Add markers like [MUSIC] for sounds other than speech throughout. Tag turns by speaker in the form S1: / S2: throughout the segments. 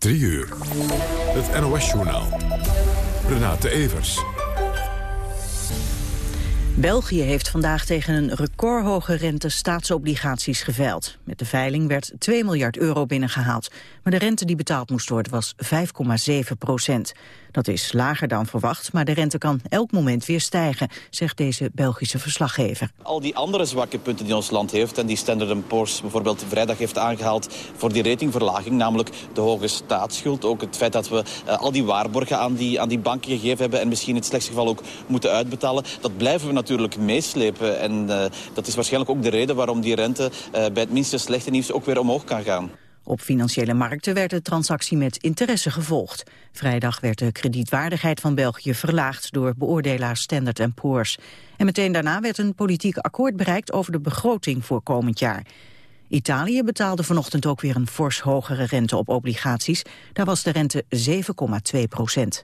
S1: 3 uur. Het NOS-journaal. Renate Evers.
S2: België heeft vandaag tegen een recordhoge rente staatsobligaties geveild. Met de veiling werd 2 miljard euro binnengehaald. Maar de rente die betaald moest worden was 5,7 procent. Dat is lager dan verwacht, maar de rente kan elk moment weer stijgen, zegt deze Belgische verslaggever.
S3: Al die andere zwakke punten die ons land heeft en die Standard Poor's bijvoorbeeld vrijdag heeft aangehaald voor die ratingverlaging, namelijk de hoge staatsschuld, ook het feit dat we uh, al die waarborgen aan die, aan die banken gegeven hebben en misschien in het slechtste geval ook moeten uitbetalen, dat blijven we natuurlijk meeslepen. En uh, dat is waarschijnlijk ook de reden waarom die rente uh, bij het minste slechte nieuws ook weer omhoog kan gaan.
S2: Op financiële markten werd de transactie met interesse gevolgd. Vrijdag werd de kredietwaardigheid van België verlaagd door beoordelaar Standard Poor's. En meteen daarna werd een politiek akkoord bereikt over de begroting voor komend jaar. Italië betaalde vanochtend ook weer een fors hogere rente op obligaties. Daar was de rente 7,2 procent.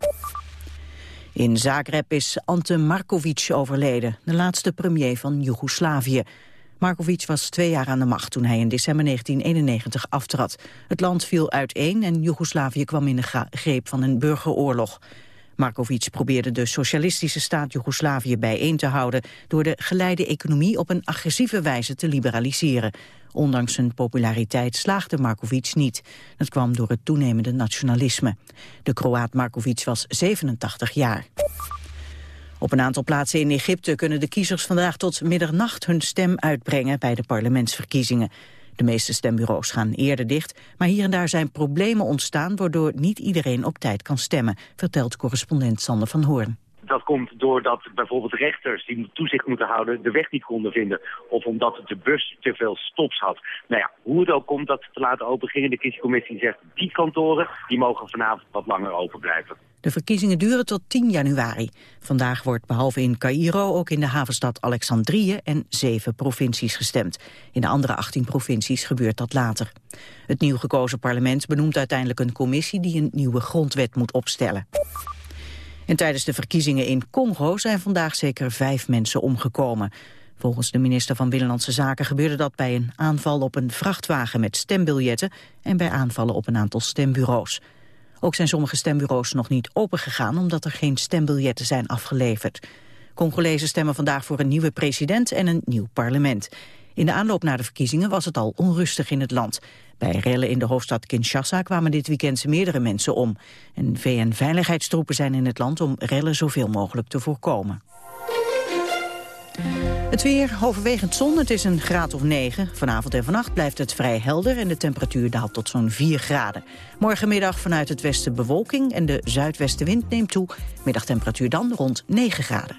S2: In Zagreb is Ante Markovic overleden, de laatste premier van Joegoslavië. Markovic was twee jaar aan de macht toen hij in december 1991 aftrad. Het land viel uiteen en Joegoslavië kwam in de greep van een burgeroorlog. Markovic probeerde de socialistische staat Joegoslavië bijeen te houden... door de geleide economie op een agressieve wijze te liberaliseren. Ondanks zijn populariteit slaagde Markovic niet. Dat kwam door het toenemende nationalisme. De Kroaat Markovic was 87 jaar. Op een aantal plaatsen in Egypte kunnen de kiezers vandaag tot middernacht hun stem uitbrengen bij de parlementsverkiezingen. De meeste stembureaus gaan eerder dicht, maar hier en daar zijn problemen ontstaan waardoor niet iedereen op tijd kan stemmen, vertelt correspondent Sander van Hoorn.
S4: Dat komt doordat bijvoorbeeld rechters die toezicht moeten houden de weg niet konden vinden. Of omdat de bus te veel stops had. Nou ja, hoe het ook komt dat ze te laten open gingen. De kiescommissie zegt die kantoren die mogen vanavond wat langer open blijven.
S2: De verkiezingen duren tot 10 januari. Vandaag wordt behalve in Cairo ook in de havenstad Alexandrië en zeven provincies gestemd. In de andere 18 provincies gebeurt dat later. Het nieuw gekozen parlement benoemt uiteindelijk een commissie die een nieuwe grondwet moet opstellen. En tijdens de verkiezingen in Congo zijn vandaag zeker vijf mensen omgekomen. Volgens de minister van Binnenlandse Zaken gebeurde dat bij een aanval op een vrachtwagen met stembiljetten en bij aanvallen op een aantal stembureaus. Ook zijn sommige stembureaus nog niet opengegaan omdat er geen stembiljetten zijn afgeleverd. Congolezen stemmen vandaag voor een nieuwe president en een nieuw parlement. In de aanloop naar de verkiezingen was het al onrustig in het land. Bij rellen in de hoofdstad Kinshasa kwamen dit weekend meerdere mensen om. En VN-veiligheidstroepen zijn in het land om rellen zoveel mogelijk te voorkomen. Het weer, overwegend zon, het is een graad of 9. Vanavond en vannacht blijft het vrij helder en de temperatuur daalt tot zo'n 4 graden. Morgenmiddag vanuit het westen bewolking en de zuidwestenwind neemt toe. Middagtemperatuur dan rond 9 graden.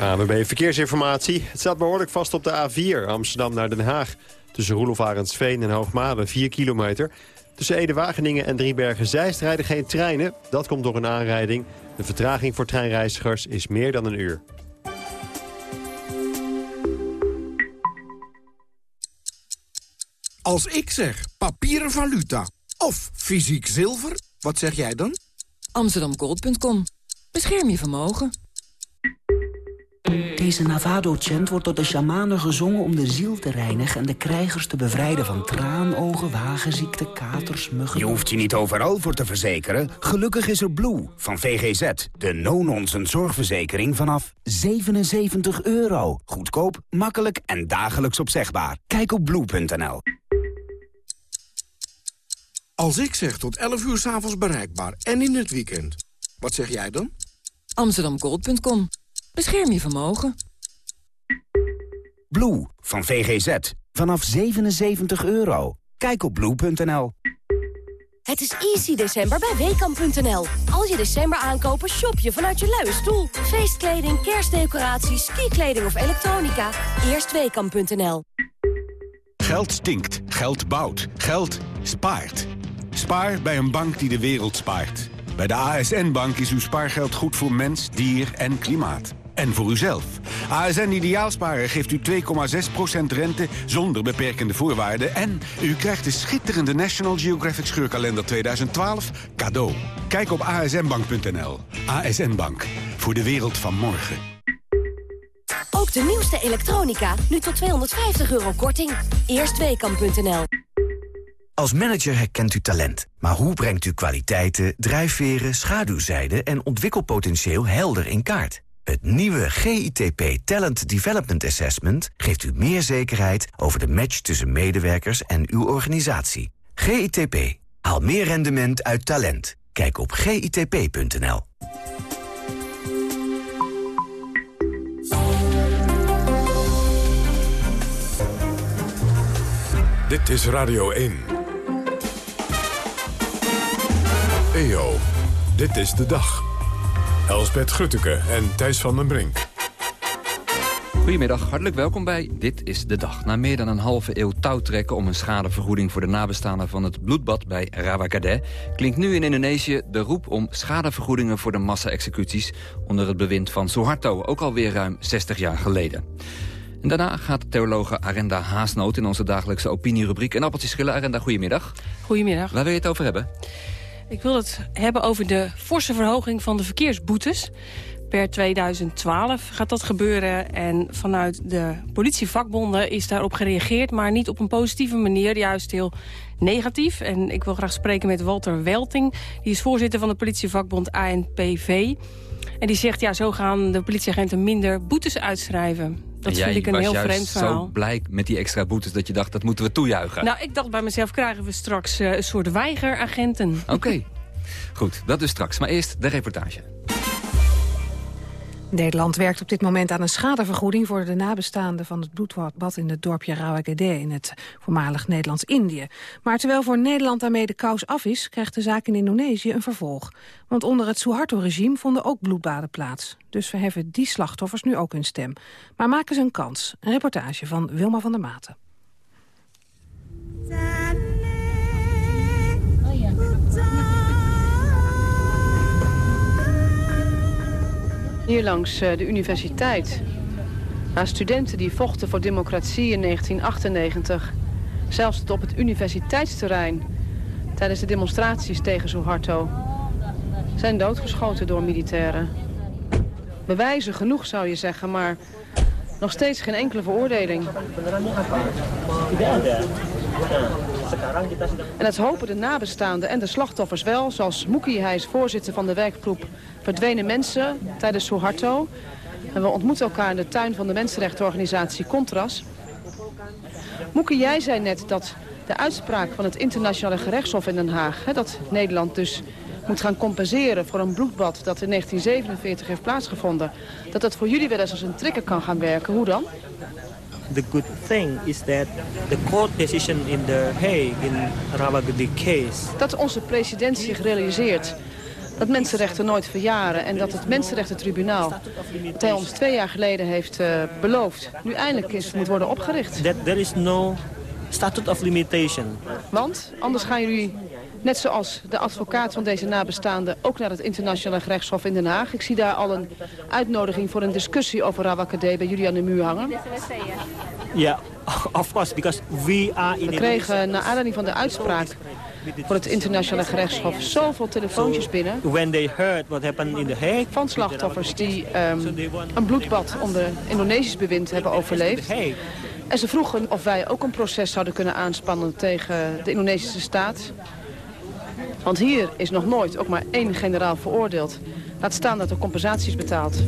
S5: ANWB Verkeersinformatie. Het staat behoorlijk vast op de A4 Amsterdam naar Den Haag. Tussen Roelof Arendsveen en Hoogmade 4 kilometer. Tussen Ede-Wageningen en Driebergen-Zeist rijden geen treinen. Dat komt door een aanrijding. De vertraging voor treinreizigers is meer dan een uur.
S6: Als ik zeg papieren valuta of fysiek zilver, wat zeg jij dan?
S7: Amsterdamgold.com. Bescherm je vermogen.
S8: Deze Navado-chant wordt door de shamanen gezongen om de ziel te reinigen... en de krijgers te bevrijden van traanogen, wagenziekte, katers, muggen...
S9: Je hoeft je niet overal voor te verzekeren. Gelukkig is er Blue van VGZ. De no-nonsense zorgverzekering vanaf 77 euro. Goedkoop, makkelijk en dagelijks opzegbaar. Kijk op blue.nl.
S6: Als ik zeg tot 11 uur s'avonds bereikbaar en in het weekend, wat zeg jij dan?
S7: Amsterdamgold.com. Bescherm je vermogen.
S9: Blue van VGZ. Vanaf 77 euro. Kijk op blue.nl.
S10: Het is easy december bij Weekamp.nl. Als je december aankopen, shop je vanuit je luie stoel. Feestkleding, kerstdecoraties, skikleding of elektronica. Eerst Weekamp.nl.
S11: Geld stinkt, geld bouwt, geld spaart. Spaar bij een bank die de wereld spaart. Bij de ASN-bank is uw spaargeld goed voor mens, dier en klimaat. En voor uzelf. ASN Ideaalsparen geeft u 2,6% rente zonder beperkende voorwaarden. En u krijgt de schitterende National Geographic Scheurkalender 2012 cadeau. Kijk op asnbank.nl. ASN Bank. Voor de wereld van morgen.
S10: Ook de nieuwste elektronica. Nu tot 250 euro korting. Eerstweekam.nl
S12: Als manager herkent u talent. Maar hoe brengt u kwaliteiten, drijfveren, schaduwzijden en ontwikkelpotentieel helder in kaart? Het nieuwe GITP Talent Development Assessment geeft u meer zekerheid over de match tussen medewerkers en uw organisatie. GITP. Haal meer rendement uit talent. Kijk op gitp.nl.
S1: Dit is Radio 1. EO, dit is de dag. Elsbeth Grutteke en Thijs van den Brink.
S13: Goedemiddag, hartelijk welkom bij Dit is de Dag. Na meer dan een halve eeuw touwtrekken om een schadevergoeding... voor de nabestaanden van het bloedbad bij Rawagade... klinkt nu in Indonesië de roep om schadevergoedingen... voor de massa-executies onder het bewind van Suharto... ook alweer ruim 60 jaar geleden. En daarna gaat theologe Arenda Haasnoot in onze dagelijkse opinierubriek... een appeltje schillen. Arenda, goedemiddag.
S14: Goedemiddag.
S13: Waar wil je het over hebben?
S14: Ik wil het hebben over de forse verhoging van de verkeersboetes. Per 2012 gaat dat gebeuren en vanuit de politievakbonden is daarop gereageerd... maar niet op een positieve manier, juist heel negatief. En ik wil graag spreken met Walter Welting. Die is voorzitter van de politievakbond ANPV. En die zegt, ja, zo gaan de politieagenten minder boetes uitschrijven. Dat vind ik een heel vreemd verhaal.
S13: zo blij met die extra boetes dat je dacht, dat moeten we toejuichen.
S14: Nou, ik dacht bij mezelf, krijgen we straks uh, een soort weigeragenten.
S13: Oké, goed, dat is straks. Maar eerst de reportage.
S15: Nederland werkt op dit moment aan een schadevergoeding... voor de nabestaanden van het bloedbad in het dorpje Rawagede... in het voormalig Nederlands-Indië. Maar terwijl voor Nederland daarmee de kous af is... krijgt de zaak in Indonesië een vervolg. Want onder het Suharto-regime vonden ook bloedbaden plaats. Dus verheffen die slachtoffers nu ook hun stem. Maar maken ze een kans. Een reportage van Wilma van der Maten.
S16: Hier langs eh, de universiteit. Studenten die vochten voor democratie in 1998. Zelfs op het universiteitsterrein. Tijdens de demonstraties tegen Suharto. Zijn doodgeschoten door militairen. Bewijzen genoeg zou je zeggen, maar nog steeds geen enkele veroordeling. En het hopen de nabestaanden en de slachtoffers wel, zoals Moekie, hij is voorzitter van de werkgroep Verdwenen Mensen tijdens Suharto. En we ontmoeten elkaar in de tuin van de mensenrechtenorganisatie Contras. Moekie, jij zei net dat de uitspraak van het internationale gerechtshof in Den Haag... Hè, dat Nederland dus moet gaan compenseren voor een bloedbad dat in 1947 heeft plaatsgevonden... dat dat voor jullie wel eens als een trigger kan gaan werken. Hoe dan?
S17: The good thing is that the court decision in the Hague in Rawagedi case.
S16: Dat onze president zich realiseert dat mensenrechten nooit verjaren en dat het Mensenrechtentribunaal, dat hij ons twee jaar geleden heeft uh, beloofd, nu eindelijk is, moet worden opgericht.
S17: That there is no statute of limitation.
S16: Want anders gaan jullie Net zoals de advocaat van deze nabestaanden ook naar het internationale gerechtshof in Den Haag. Ik zie daar al een uitnodiging voor een discussie over Rawakade bij jullie aan de muur hangen.
S17: Ja, [LAUGHS] of course, because we are in...
S16: We kregen naar aanleiding van de uitspraak voor het internationale gerechtshof zoveel telefoontjes binnen.
S17: When they heard what happened in the Hague,
S16: van slachtoffers die um, een bloedbad onder Indonesisch bewind hebben overleefd. En ze vroegen of wij ook een proces zouden kunnen aanspannen tegen de Indonesische staat. Want hier is nog nooit ook maar één generaal veroordeeld. Laat staan dat er compensaties betaald.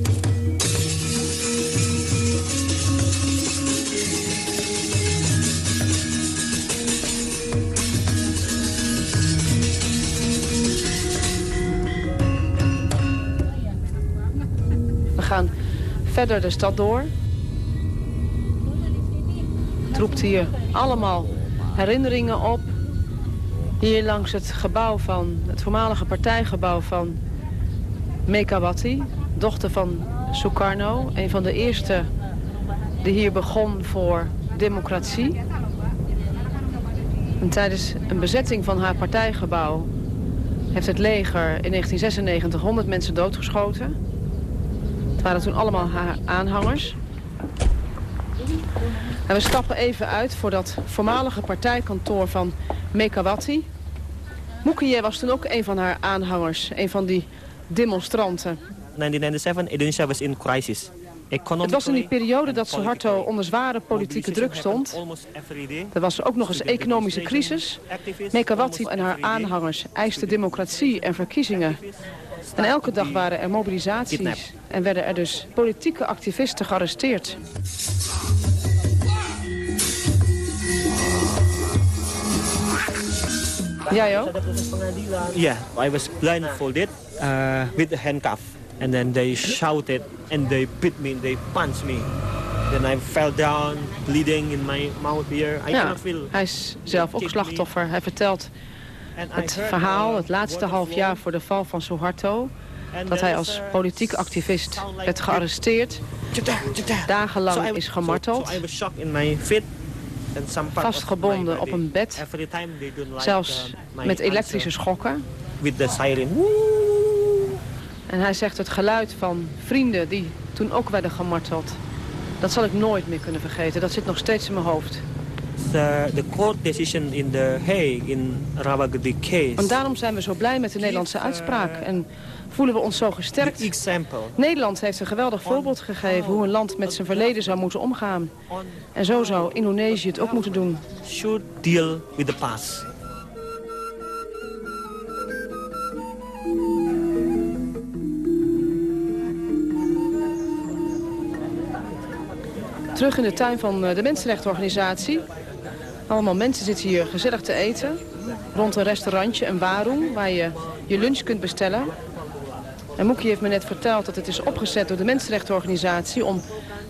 S16: We gaan verder de stad door. Het roept hier allemaal herinneringen op hier langs het gebouw van, het voormalige partijgebouw van Mekawati, dochter van Sukarno. Een van de eerste die hier begon voor democratie. En tijdens een bezetting van haar partijgebouw heeft het leger in 1996 100 mensen doodgeschoten. Het waren toen allemaal haar aanhangers. En we stappen even uit voor dat voormalige partijkantoor van Mekawati. Moekije was toen ook een van haar aanhangers, een van die demonstranten.
S17: 1997, Indonesia was in crisis.
S16: Het was in die periode dat Suharto onder zware politieke druk stond. Er was ook nog eens economische crisis. Mekawati en haar aanhangers eisten democratie en verkiezingen. En elke dag waren er mobilisaties en werden er dus politieke activisten gearresteerd. Jij ook?
S17: Yeah, I was blindfolded uh, with a handcuff. And then they shouted and they beat me, they punched me. Then I fell down, bleeding in my mouth here. I
S16: Ja,
S17: cannot feel...
S16: hij is zelf ook slachtoffer. Hij vertelt het verhaal, het laatste half jaar voor de val van Suharto. Dat hij als politiek activist werd gearresteerd. Dagenlang is gemarteld. Vastgebonden op een bed. Zelfs
S17: uh,
S16: met elektrische schokken.
S17: With the siren.
S16: En hij zegt het geluid van vrienden die toen ook werden gemarteld. Dat zal ik nooit meer kunnen vergeten. Dat zit nog steeds in mijn hoofd.
S17: The, the court decision in the Hague in Rawagedi case.
S16: En daarom zijn we zo blij met de Nederlandse uitspraak. En voelen we ons zo gesterkt. Nederland heeft een geweldig voorbeeld gegeven hoe een land met zijn verleden zou moeten omgaan. En zo zou Indonesië het ook moeten doen.
S17: Should deal with the past.
S16: Terug in de tuin van eh, de Mensenrechtenorganisatie. Allemaal mensen zitten hier gezellig te eten. Rond een restaurantje, een warung, waar je je lunch kunt bestellen. En Moekie heeft me net verteld dat het is opgezet door de Mensenrechtenorganisatie... om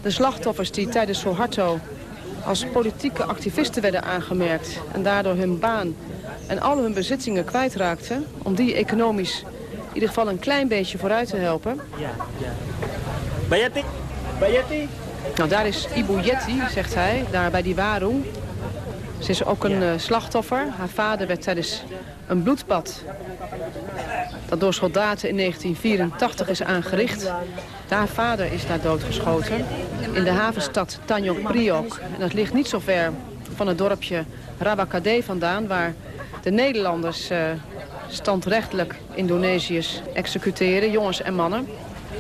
S16: de slachtoffers die tijdens Suharto als politieke activisten werden aangemerkt... en daardoor hun baan en al hun bezittingen kwijtraakten... om die economisch in ieder geval een klein beetje vooruit te helpen.
S17: Ja, ja. Bayati, Bayati.
S16: Nou, daar is Ibu Yeti, zegt hij, daar bij die Warung. Ze is ook een eh, slachtoffer. Haar vader werd tijdens een bloedbad dat door soldaten in 1984 is aangericht. Haar vader is daar doodgeschoten in de havenstad Tanjung Priok. En dat ligt niet zo ver van het dorpje Rabakade vandaan... waar de Nederlanders eh, standrechtelijk Indonesiërs executeren, jongens en mannen.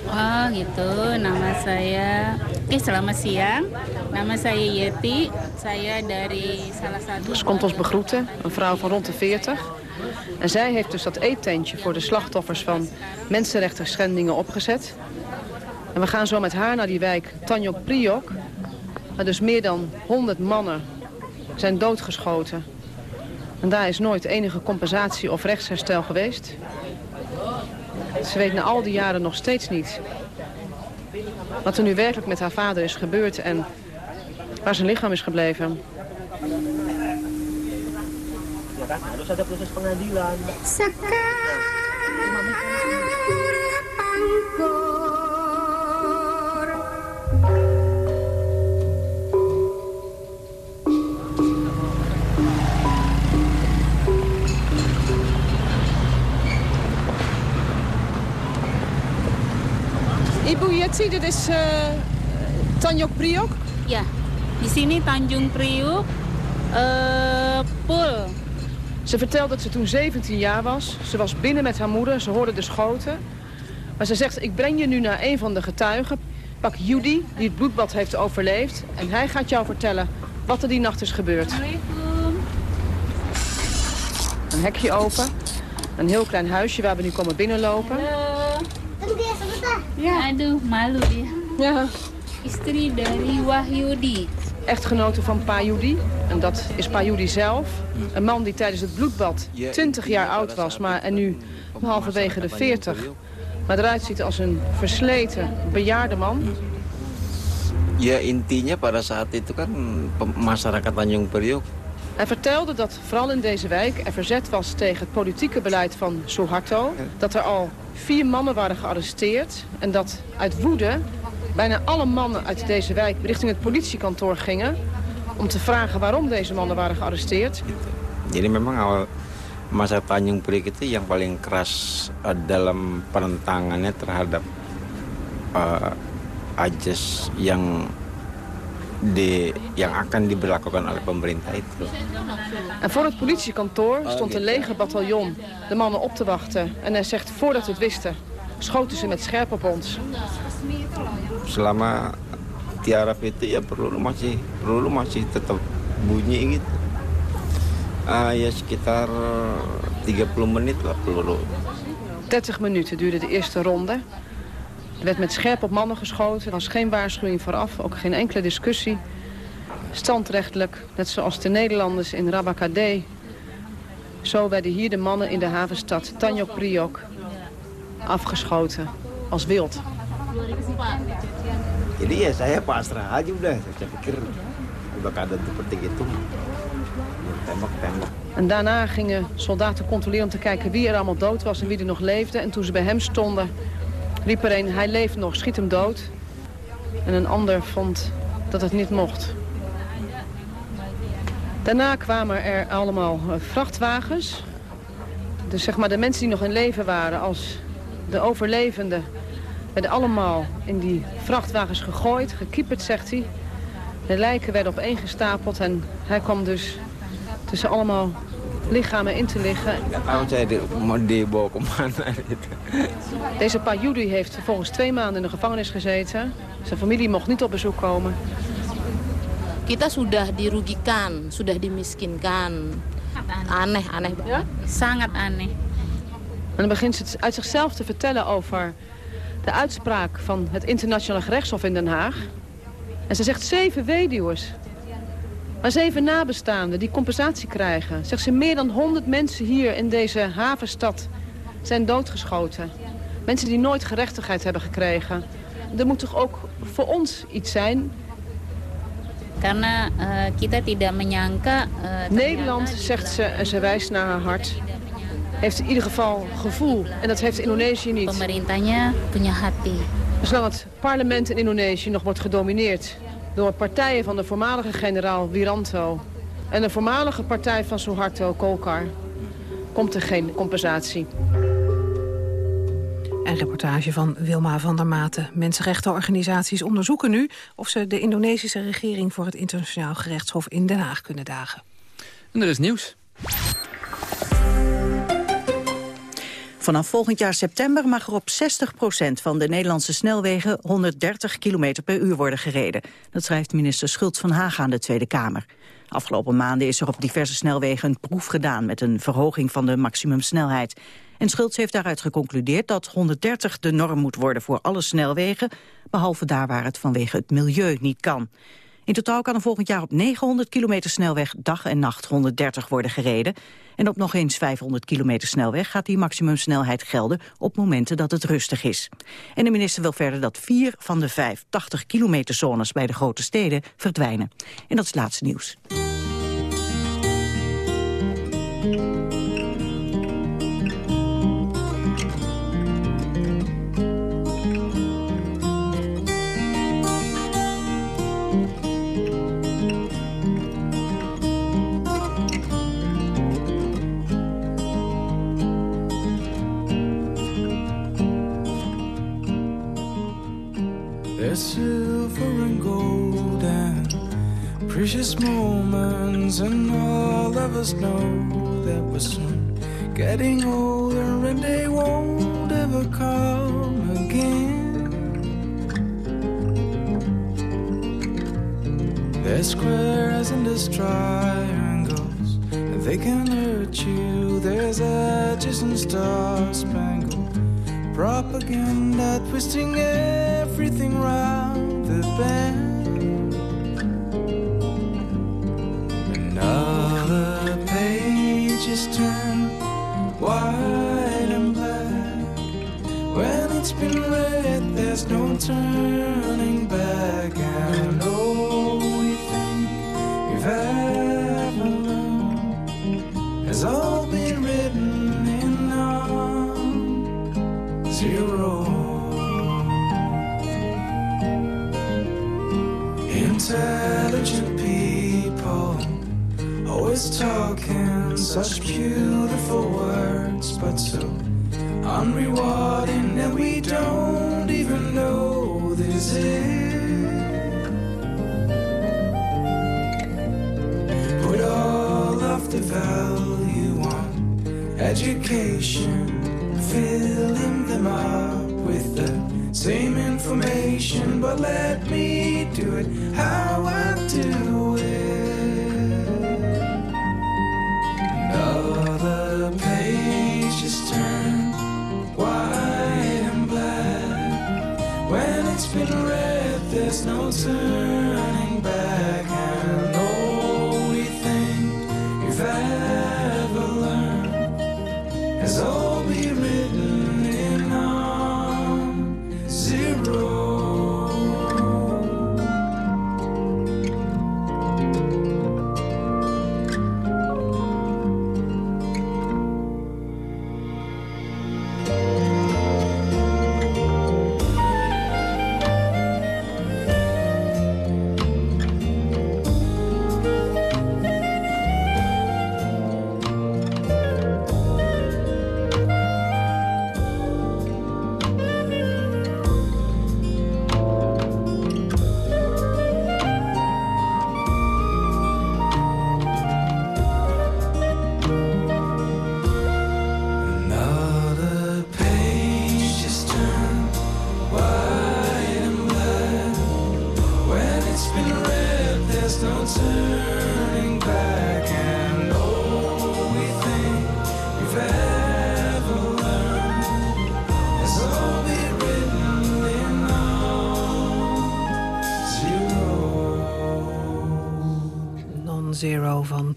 S18: Oh gitu, nama saya, oke selamat siang, nama saya Yeti, saya dari salah satu...
S16: Ze komt ons begroeten, een vrouw van rond de 40. En zij heeft dus dat eettentje voor de slachtoffers van mensenrechten schendingen opgezet. En we gaan zo met haar naar die wijk Tanjung Priok. Waar dus meer dan 100 mannen zijn doodgeschoten. En daar is nooit enige compensatie of rechtsherstel geweest. Ze weet na al die jaren nog steeds niet wat er nu werkelijk met haar vader is gebeurd en waar zijn lichaam is gebleven.
S17: Kan, harus ada proses pengadilan.
S16: Ibu Yeti, dit is uh, Tanjung Priok.
S18: Ya, di sini Tanjung Priuk, eh Pul.
S16: Ze vertelt dat ze toen 17 jaar was. Ze was binnen met haar moeder, ze hoorde de schoten. Maar ze zegt, ik breng je nu naar een van de getuigen. Pak Judy, die het bloedbad heeft overleefd. En hij gaat jou vertellen wat er die nacht is gebeurd. Een hekje open. Een heel klein huisje waar we nu komen binnenlopen.
S18: Ya. Aduh, malu dia.
S16: Ja.
S18: Istri dari Wahyudi.
S16: Echtgenote van Pa Judy. En dat is Pa Judy zelf. Een man die tijdens het bloedbad 20 jaar oud was, maar en nu halverwege de 40. Maar eruit ziet als een versleten, bejaarde man.
S19: Ya intinya pada saat itu kan masyarakat Tanjung Priok
S16: Hij vertelde dat vooral in deze wijk er verzet was tegen het politieke beleid van Suharto. Dat er al vier mannen waren gearresteerd. En dat uit woede bijna alle mannen uit deze wijk richting het politiekantoor gingen. Om te vragen waarom deze mannen waren gearresteerd.
S19: Jadi memang awal masa Tanjung Priok itu yang paling keras eh, dalam penentangannya terhadap eh, ajas yang di yang akan diberlakukan oleh pemerintah itu.
S16: En voor het politiekantoor stond een legerbataljon de mannen op te wachten. En hij zegt, voordat we het wisten, schoten ze met scherp op ons.
S19: selama tiarap itu ya peluru masih peluru masih tetap bunyi gitu. Uh, ya sekitar 30 menit lah peluru.
S16: 30 minuten duurde de eerste ronde. Er werd met scherp op mannen geschoten. Er was geen waarschuwing vooraf, ook geen enkele discussie. Standrechtelijk, net zoals de Nederlanders in Rabakadé. Zo werden hier de mannen in de havenstad Tanjok Priok afgeschoten als wild.
S19: Jadi ya saya pasrah aja udah. Saya pikir seperti itu. Tembak-tembak.
S16: En daarna gingen soldaten controleren om te kijken wie er allemaal dood was en wie er nog leefde. En toen ze bij hem stonden, riep er een, hij leeft nog, schiet hem dood. En een ander vond dat het niet mocht. Daarna kwamen er allemaal eh, vrachtwagens. Dus zeg maar de mensen die nog in leven waren als de overlevenden... werden allemaal in die vrachtwagens gegooid, gekieperd, zegt hij. De lijken werden opeengestapeld en hij kwam dus tussen allemaal lichamen in te liggen. Deze Payudi heeft volgens twee maanden in de gevangenis gezeten. Zijn familie mocht niet op bezoek komen.
S20: Kita sudah dirugikan, sudah dimiskinkan. Aneh, aneh.
S18: Ja? Sangat aneh.
S16: En dan begint ze uit zichzelf te vertellen over de uitspraak van het internationale gerechtshof in Den Haag. En ze zegt zeven weduwers, maar zeven nabestaanden die compensatie krijgen. Zegt ze, meer dan 100 mensen hier in deze havenstad zijn doodgeschoten. Mensen die nooit gerechtigheid hebben gekregen. Er moet toch ook voor ons iets zijn
S18: Karena uh, kita tidak menyangka... Uh,
S16: Nederland, zegt ze, en ze wijst naar haar hart, heeft in ieder geval gevoel. En dat heeft Indonesië niet.
S18: Pemerintahnya punya hati.
S16: Zolang het parlement in Indonesië nog wordt gedomineerd door partijen van de voormalige generaal Wiranto en de voormalige partij van Suharto, Kolkar, komt er geen compensatie.
S15: Een reportage van Wilma van der Maten. Mensenrechtenorganisaties onderzoeken nu of ze de Indonesische regering voor het internationaal gerechtshof in Den Haag kunnen dagen.
S13: En er is nieuws.
S2: Vanaf volgend jaar september mag er op 60% van de Nederlandse snelwegen 130 km per uur worden gereden. Dat schrijft minister Schultz van Haag aan de Tweede Kamer. Afgelopen maanden is er op diverse snelwegen een proef gedaan met een verhoging van de maximumsnelheid. En Schultz heeft daaruit geconcludeerd dat 130 de norm moet worden voor alle snelwegen, behalve daar waar het vanwege het milieu niet kan. In totaal kan er volgend jaar op 900 kilometer snelweg dag en nacht 130 worden gereden. En op nog eens 500 kilometer snelweg gaat die maximumsnelheid gelden op momenten dat het rustig is. En de minister wil verder dat vier van de vijf 80 kilometer zones bij de grote steden verdwijnen. En dat is het laatste nieuws.
S21: There's silver and gold and precious moments, and all of us know that we're soon getting older and they won't ever come again. There's squares and there's triangles, and they can hurt you. There's edges and star spangled propaganda twisting everything round the bend. Another page is turned white and black. When it's been read, there's no turning unrewarding that we don't even know this is. Put all of the value on education filling them up with the Same information, but let me do it how there's no turning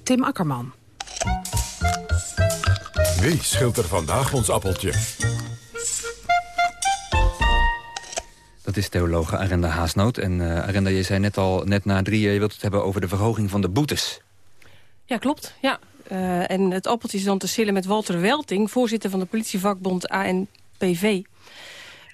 S15: Tim Akkerman.
S1: Wie schilt er vandaag ons appeltje?
S13: Dat is theologe Arenda Haasnoot. En uh, Arenda, je zei net al, net na drieën... je wilt het hebben over de verhoging van de boetes.
S14: Ja, klopt. Ja. Uh, en het appeltje is dan te sillen met Walter Welting... voorzitter van de politievakbond ANPV.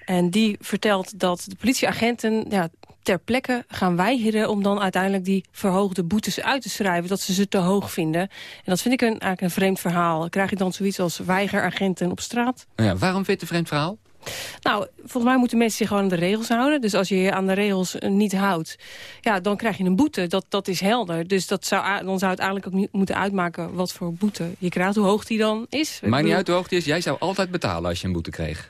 S14: En die vertelt dat de politieagenten ja, ter plekke gaan weigeren... om dan uiteindelijk die verhoogde boetes uit te schrijven. Dat ze ze te hoog vinden. En dat vind ik een, eigenlijk een vreemd verhaal. Krijg je dan zoiets als weigeragenten op straat?
S13: Ja, waarom vind je het een vreemd verhaal?
S14: Nou, volgens mij moeten mensen zich gewoon aan de regels houden. Dus als je je aan de regels niet houdt, ja, dan krijg je een boete. Dat, dat is helder. Dus dat zou, dan zou het eigenlijk ook niet moeten uitmaken wat voor boete je krijgt. Hoe hoog die dan is.
S13: Maakt niet uit hoe hoog die is. Jij zou altijd betalen als je een boete kreeg.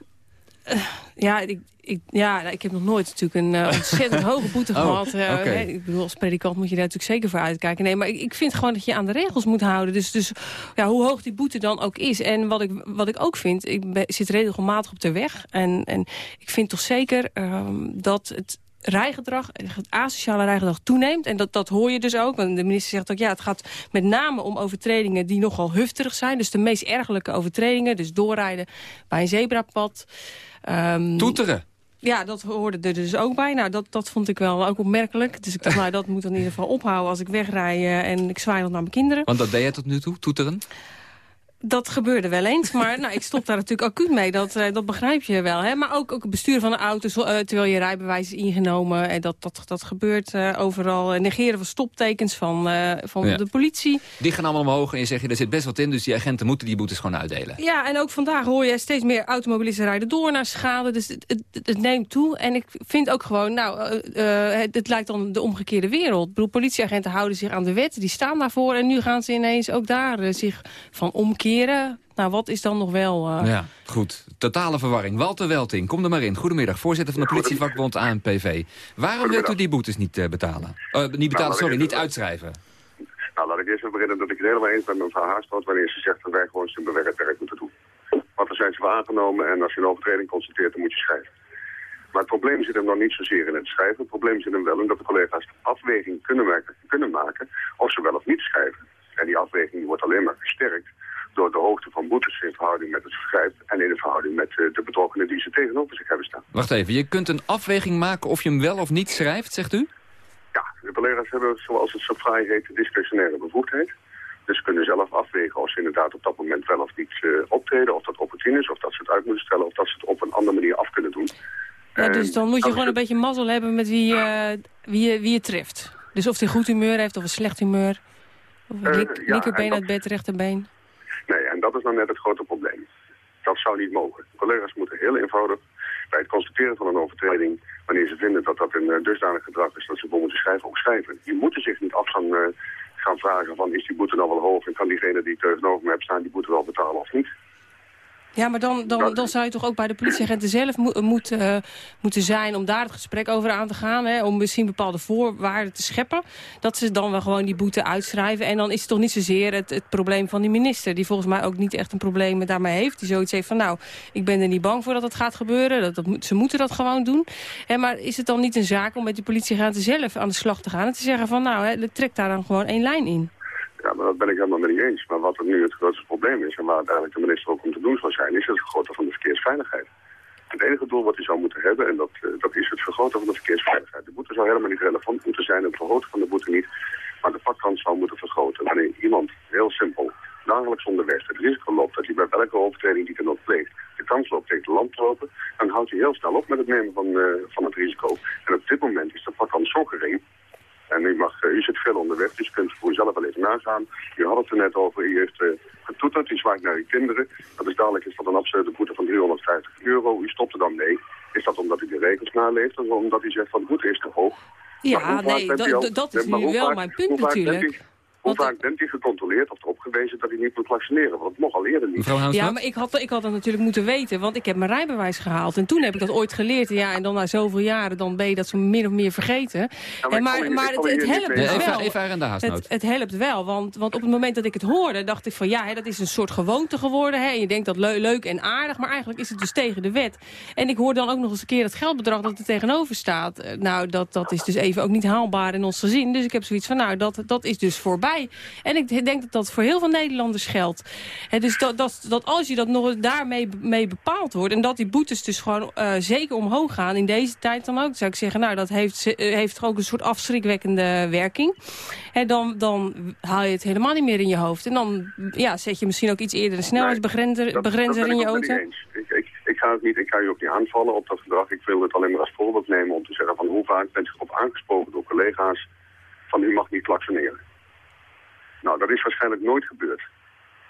S14: Uh, ja, ik, ik, ja, ik heb nog nooit natuurlijk een uh, ontzettend [LAUGHS] hoge boete
S13: oh,
S14: gehad. Uh,
S13: okay.
S14: Ik bedoel, als predikant moet je daar natuurlijk zeker voor uitkijken. Nee, maar ik, ik vind gewoon dat je aan de regels moet houden. Dus, dus ja, hoe hoog die boete dan ook is. En wat ik, wat ik ook vind, ik ben, zit regelmatig op de weg. En, en ik vind toch zeker um, dat het rijgedrag, het asociale rijgedrag toeneemt. En dat, dat hoor je dus ook. Want de minister zegt ook, ja, het gaat met name om overtredingen die nogal hufterig zijn. Dus de meest ergelijke overtredingen. Dus doorrijden bij een zebrapad.
S13: Um, Toeteren.
S14: Ja, dat hoorde er dus ook bij. Nou, dat, dat vond ik wel ook opmerkelijk. Dus ik dacht, nou, dat moet dan in ieder geval ophouden als ik wegrij uh, en ik zwaai nog naar mijn kinderen.
S13: Want dat deed je tot nu toe, toeteren?
S14: Dat gebeurde wel eens, maar nou, ik stop daar [LAUGHS] natuurlijk acuut mee. Dat, uh, dat begrijp je wel. Hè? Maar ook, ook het bestuur van de auto, uh, terwijl je rijbewijs is ingenomen. En dat, dat, dat gebeurt uh, overal. Negeren van stoptekens van, van ja. de politie.
S13: Die gaan allemaal omhoog en je zegt, er zit best wat in. Dus die agenten moeten die boetes gewoon uitdelen.
S14: Ja, en ook vandaag hoor je steeds meer automobilisten rijden door naar schade. Dus het, het, het neemt toe. En ik vind ook gewoon, nou, het, het, lijkt dan de omgekeerde wereld. Ik bedoel, politieagenten houden zich aan de wet. Die staan daarvoor. En nu gaan ze ineens ook daar zich van omkeren. Nou, wat is dan nog wel... Uh...
S13: Ja, goed. Totale verwarring. Walter Welting, kom er maar in. Goedemiddag, voorzitter van de politievakbond ANPV. Waarom wilt u die boetes niet uh, betalen? Uh, niet betalen, nou, sorry, niet uitschrijven.
S22: Nou, laat ik eerst even beginnen dat ik het helemaal eens ben met mevrouw Haarstoot... wanneer ze zegt dat wij gewoon simpelweg het werk moeten doen. Want er zijn ze voor aangenomen en als je een overtreding constateert, dan moet je schrijven. Maar het probleem zit hem nog niet zozeer in het schrijven. Het probleem zit hem wel in dat de collega's de afweging kunnen maken, kunnen maken of ze wel of niet schrijven. En die afweging wordt alleen maar versterkt door de hoogte van boetes in verhouding met het vergrijp... en in de verhouding met uh, de betrokkenen die ze tegenover zich hebben staan.
S13: Wacht even, je kunt een afweging maken of je hem wel of niet schrijft, zegt u?
S22: Ja, de collega's hebben, zoals het zo fraai heet, discretionaire bevoegdheid. Dus ze kunnen zelf afwegen of ze inderdaad op dat moment wel of niet uh, optreden... of dat opportun is, of dat ze het uit moeten stellen... of dat ze het op een andere manier af kunnen doen.
S14: Ja, dus dan moet je gewoon een beetje mazzel hebben met wie, uh, wie, je, wie je treft. Dus of hij goed humeur heeft of een slecht humeur. Of een lik, ja, linkerbeen uit bed, rechterbeen.
S22: Dat is dan net het grote probleem. Dat zou niet mogen. Collega's moeten heel eenvoudig bij het constateren van een overtreding... wanneer ze vinden dat dat een uh, dusdanig gedrag is dat ze voor moeten schrijven, ook schrijven. Die moeten zich niet af gaan, uh, gaan vragen van is die boete nou wel hoog... en kan diegene die tegenover me hebt staan die boete wel betalen of niet.
S14: Ja, maar dan, dan, dan zou je toch ook bij de politieagenten zelf mo moeten, uh, moeten zijn... om daar het gesprek over aan te gaan. Hè, om misschien bepaalde voorwaarden te scheppen. Dat ze dan wel gewoon die boete uitschrijven. En dan is het toch niet zozeer het, het probleem van die minister... die volgens mij ook niet echt een probleem daarmee heeft. Die zoiets heeft van, nou, ik ben er niet bang voor dat het gaat gebeuren. Dat, dat, ze moeten dat gewoon doen. Hè, maar is het dan niet een zaak om met die politieagenten zelf aan de slag te gaan... en te zeggen van, nou, hè, trek daar dan gewoon één lijn in?
S22: Ja, maar dat ben ik helemaal met niet eens. Maar wat er nu het grootste probleem is, en waar uiteindelijk de minister ook om te doen zal zijn, is het vergroten van de verkeersveiligheid. Het enige doel wat hij zou moeten hebben, en dat, uh, dat is het vergroten van de verkeersveiligheid. De boete zou helemaal niet relevant moeten zijn, het vergroten van de boete niet. Maar de pakkans zou moeten vergroten. Wanneer iemand, heel simpel, dagelijks onderweg het risico loopt dat hij bij welke overtreding die dan ook pleegt, de kans loopt tegen het land te lopen, dan houdt hij heel snel op met het nemen van, uh, van het risico. En op dit moment is de pakkans zo gering en u, mag, u zit veel onderweg, dus u kunt voor uzelf wel even nagaan. U had het er net over, u heeft uh, getoeterd, u zwaait naar uw kinderen. Dat is dadelijk is dat een absolute boete van 350 euro. U stopt er dan mee. Is dat omdat u de regels naleeft of omdat u zegt van de boete is te hoog?
S14: Ja, nee, dat, dat is nu wel mijn punt natuurlijk.
S22: Hoe vaak bent u gecontroleerd of erop gewezen dat hij niet moet vaccineren? Want het mocht al eerder niet.
S14: Ja, maar ik had, ik had dat natuurlijk moeten weten, want ik heb mijn rijbewijs gehaald. En toen heb ik dat ooit geleerd. Ja, en dan na zoveel jaren, dan ben je dat zo min of meer vergeten.
S22: Ja, maar,
S14: en maar, maar het, het helpt
S13: Ja,
S14: wel.
S13: even, even aan de haast
S14: Het, het helpt wel, want, want op het moment dat ik het hoorde, dacht ik van ja, hè, dat is een soort gewoonte geworden. Hè, en je denkt dat le leuk en aardig, maar eigenlijk is het dus tegen de wet. En ik hoor dan ook nog eens een keer het geldbedrag dat er tegenover staat. Eh, Nou, dat, dat is dus even ook niet haalbaar in ons gezin. Dus ik heb zoiets van, nou, dat, dat is dus voorbij. En ik denk dat dat voor heel veel Nederlanders geldt. Dus dat, dat, dat als je dat nog daarmee mee bepaald wordt... en dat die boetes dus gewoon uh, zeker omhoog gaan in deze tijd dan ook... zou ik zeggen, nou, dat heeft, uh, heeft ook een soort afschrikwekkende werking. Hè, dan, dan haal je het helemaal niet meer in je hoofd. En dan ja, zet je misschien ook iets eerder een snelheidsbegrenzer
S22: Nee, dat- dat
S14: in je auto.
S22: Ik, ik, ik, ga het niet, ik ga u ook niet aanvallen op dat gedrag. Ik wil het alleen maar als voorbeeld nemen om te zeggen van hoe vaak bent u erop aangesproken door collega's van u mag niet klaksoneren. Nou, dat is waarschijnlijk nooit gebeurd.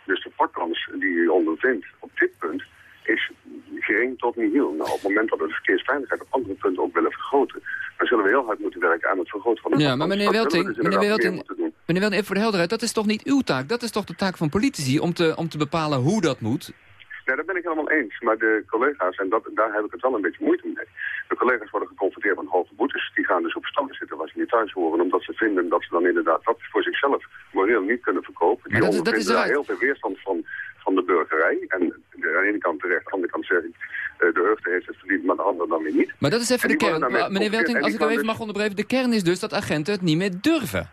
S22: Dus de pakkans die u ondervindt op dit punt is gering tot nihil. Nou, op het moment dat we de verkeersveiligheid op andere punten ook willen vergroten, dan zullen we heel hard moeten werken aan het vergroten van de
S13: Ja, maar meneer Welting,
S22: dus
S13: meneer
S22: meer
S13: Welting, meneer Welting, even voor de helderheid, dat is toch niet uw taak? Dat is toch de taak van politici om te, om te bepalen hoe dat moet?
S22: Ja, daar ben ik helemaal eens. Maar de collega's, en dat, daar heb ik het wel een beetje moeite mee. De collega's worden geconfronteerd met hoge boetes. Die gaan dus op stappen zitten waar ze niet thuis horen. Omdat ze vinden dat ze dan inderdaad dat voor zichzelf moreel niet kunnen verkopen. Die
S13: dat is- dat is
S22: daar heel veel weerstand van, van de burgerij. En de, aan de ene kant terecht, aan de andere kant zeg ik... eh, de heugde heeft het verdiend, maar de andere dan weer niet.
S13: Maar dat is even
S22: En
S13: de kern. Meneer Welting, als ik u
S22: En
S13: even
S22: die
S13: mag onderbreken. De kern is dus dat agenten het niet meer durven.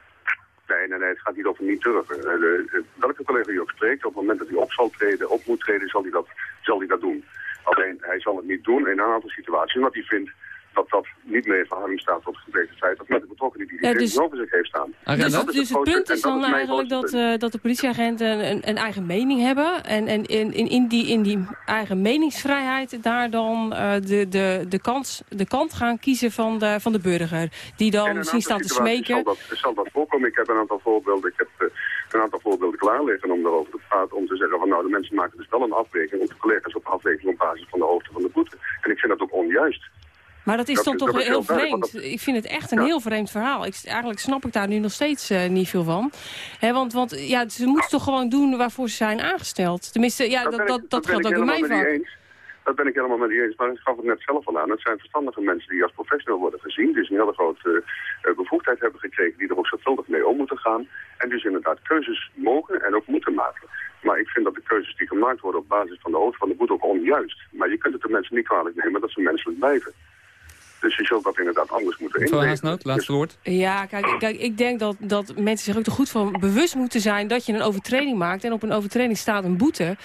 S22: Nee, het gaat niet over niet durven. Eh, welke collega u ook spreekt, op het moment dat hij op zal treden, op moet treden, zal hij dat, zal hij dat doen. Alleen, hij zal het niet doen in een aantal situaties, omdat hij vindt dat dat niet meer in verhouding staat tot het gebleven feit dat met de betrokkenen die die
S14: Ja, dus-
S22: tegenover zich heeft staan.
S14: Dus,
S22: is
S14: dus het punt is
S22: dat
S14: dan eigenlijk dat, eh, dat de politieagenten een, een eigen mening hebben. En, en in, in, in, die, in die eigen meningsvrijheid daar dan eh, de, de, de, kans, de kant gaan kiezen van de, van de burger. Die dan misschien staat te smeken.
S22: Zal dat, zal dat voorkomen. Ik heb een aantal voorbeelden, ik heb eh, een aantal voorbeelden klaar liggen om daarover te praten. Om te zeggen van nou, de mensen maken dus wel een afweging. Of de collega's op afweging op basis van de hoogte van de boete. En ik vind dat ook onjuist.
S14: Maar dat is
S22: Dat
S14: dan toch
S22: dat is
S14: heel vreemd. Ik vind het echt een
S22: Ja.
S14: heel vreemd verhaal. Ik, eigenlijk snap ik daar nu nog steeds eh, niet veel van. Want want ja, ze moeten toch gewoon doen waarvoor ze zijn aangesteld. Tenminste, ja, dat, dat,
S22: ik-
S14: dat,
S22: ben
S14: geldt ook in mijn vak.
S22: eens. Dat ben ik helemaal met u eens. Maar ik gaf het net zelf al aan. Het zijn verstandige mensen die als professional worden gezien. Dus een hele grote eh, bevoegdheid hebben gekregen. Die er ook zorgvuldig mee om moeten gaan. En dus inderdaad keuzes mogen en ook moeten maken. Maar ik vind dat de keuzes die gemaakt worden op basis van de hoogte van de boete ook onjuist. Maar je kunt het de mensen niet kwalijk nemen dat ze menselijk blijven. Dus je zult dat inderdaad anders moeten
S13: Mevrouw
S22: inrichten.
S13: Haasnoot, laatste woord.
S14: Ja, kijk, kijk, ik denk dat, dat mensen zich ook er goed van bewust moeten zijn... dat je een overtreding maakt en op een overtreding staat een boete.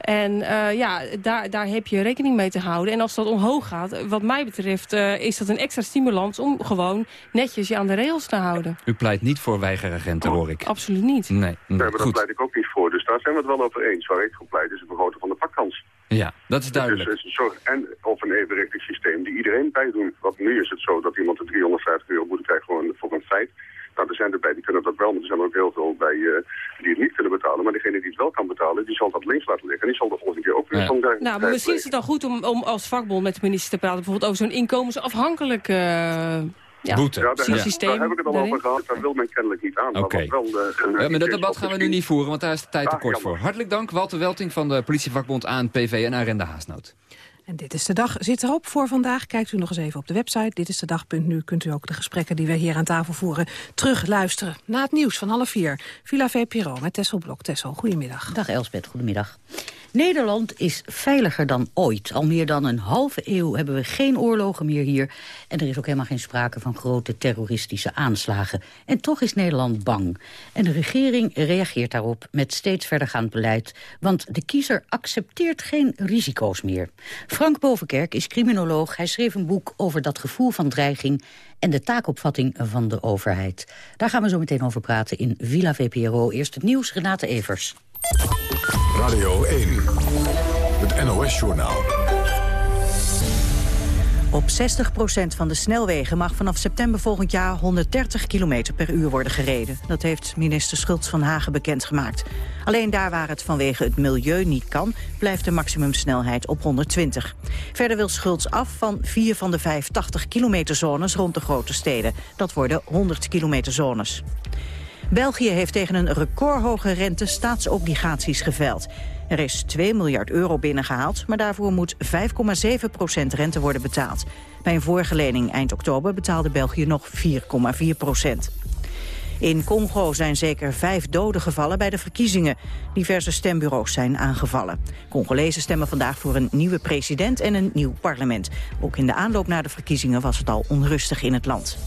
S14: En eh, ja, daar, daar heb je rekening mee te houden. En als dat omhoog gaat, wat mij betreft... eh, is dat een extra stimulans om gewoon netjes je aan de regels te houden.
S13: U pleit niet voor weigeragenten, hoor ik.
S14: Absoluut niet.
S13: Nee, nee,
S22: Nee, maar daar
S13: goed.
S22: pleit ik ook niet voor. Dus daar zijn we het wel over eens. Waar ik voor pleit is het vergroten van de pakkans.
S13: Ja, dat is duidelijk.
S22: Dus, dus zorg en of een evenwichtig systeem die iedereen bijdoet. Want nu is het zo dat iemand een 350 euro boete krijgt gewoon voor een feit. Nou, er zijn erbij die kunnen dat wel, maar er zijn ook heel veel bij eh, die het niet kunnen betalen. Maar degene die het wel kan betalen, die zal dat links laten liggen. En die zal de volgende keer ook weer zo'n
S14: Nou, maar misschien is het dan goed om, om als vakbond met de minister te praten... bijvoorbeeld over zo'n inkomensafhankelijk eh, Ja,
S13: Boete.
S22: Ja, daar,
S14: systeem
S22: daar heb ik het al
S14: daarin.
S22: over gehad. Daar wil men kennelijk niet aan.
S13: Oké.
S22: Maar wat wel, eh,
S13: Ja, maar dat debat gaan we nu niet voeren, want daar is de tijd te
S22: Ah,
S13: kort
S22: jammer.
S13: voor. Hartelijk dank, Walter Welting van de politievakbond ANPV en Arenda Haasnoot.
S15: En dit is de dag zit erop voor vandaag. Kijkt u nog eens even op de website. Dit is de dag.nu. Kunt u ook de gesprekken die wij hier aan tafel voeren terugluisteren. Na het nieuws van half vier. Villa VPRO met Tessel Blok. Tessel, goedemiddag.
S23: Dag Elsbeth, goedemiddag. Nederland is veiliger dan ooit. Al meer dan een halve eeuw hebben we geen oorlogen meer hier. En er is ook helemaal geen sprake van grote terroristische aanslagen. En toch is Nederland bang. En de regering reageert daarop met steeds verdergaand beleid. Want de kiezer accepteert geen risico's meer. Frank Bovenkerk is criminoloog. Hij schreef een boek over dat gevoel van dreiging en de taakopvatting van de overheid. Daar gaan we zo meteen over praten in Villa VPRO. Eerst het nieuws, Renate Evers.
S1: Radio 1, het NOS-journaal.
S23: Op 60% van de snelwegen mag vanaf september volgend jaar 130 km per uur worden gereden. Dat heeft minister Schultz van Hagen bekendgemaakt. Alleen daar waar het vanwege het milieu niet kan, blijft de maximumsnelheid op 120. Verder wil Schultz af van vier van de vijf 80 kilometer zones rond de grote steden. Dat worden 100 kilometer zones. België heeft tegen een recordhoge rente staatsobligaties geveld. Er is 2 miljard euro binnengehaald, maar daarvoor moet 5,7 procent rente worden betaald. Bij een vorige lening eind oktober betaalde België nog 4,4 procent. In Congo zijn zeker vijf doden gevallen bij de verkiezingen. Diverse stembureaus zijn aangevallen. Congolezen stemmen vandaag voor een nieuwe president en een nieuw parlement. Ook in de aanloop naar de verkiezingen was het al onrustig in het land.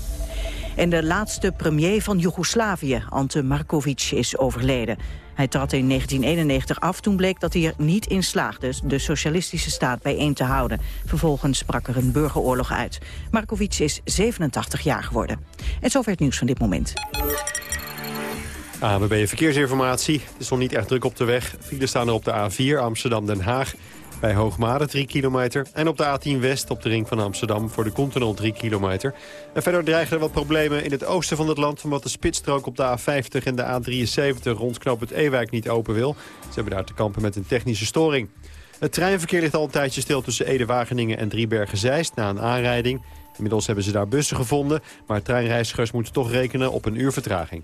S23: En de laatste premier van Joegoslavië, Ante Markovic, is overleden. Hij trad in 1991 af toen bleek dat hij er niet in slaagde de socialistische staat bijeen te houden. Vervolgens brak er een burgeroorlog uit. Markovic is 87 jaar geworden. En zover het nieuws van dit moment.
S5: ANWB Verkeersinformatie. Het is nog niet echt druk op de weg. Files staan er op de A4 Amsterdam-Den Haag. Bij Hoogmade 3 kilometer. En op de A10 West op de ring van Amsterdam voor de Continental 3 kilometer. En verder dreigen er wat problemen in het oosten van het land... omdat de spitsstrook op de A50 en de A73 rond knoop het Ewijk niet open wil. Ze hebben daar te kampen met een technische storing. Het treinverkeer ligt al een tijdje stil tussen Ede-Wageningen en Driebergen-Zeist... na een aanrijding. Inmiddels hebben ze daar bussen gevonden... maar treinreizigers moeten toch rekenen op een uur vertraging.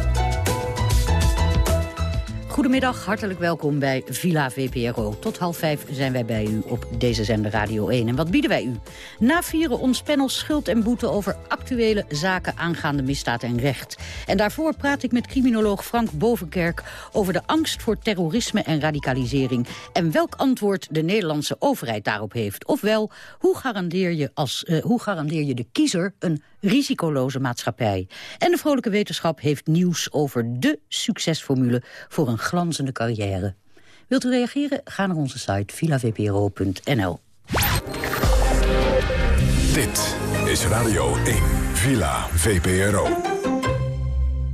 S23: Goedemiddag, hartelijk welkom bij Villa VPRO. Tot half vijf zijn wij bij u op deze zender Radio 1. En wat bieden wij u? Na vieren ons panel Schuld en Boete over actuele zaken aangaande misdaad en recht. En daarvoor praat ik met criminoloog Frank Bovenkerk over de angst voor terrorisme en radicalisering. En welk antwoord de Nederlandse overheid daarop heeft. Ofwel, hoe garandeer je, als, eh, hoe garandeer je de kiezer een risicoloze maatschappij? En de Vrolijke Wetenschap heeft nieuws over de succesformule voor een glanzende carrière. Wilt u reageren? Ga naar onze site villavpro.nl.
S1: Dit is Radio 1, Villa VPRO.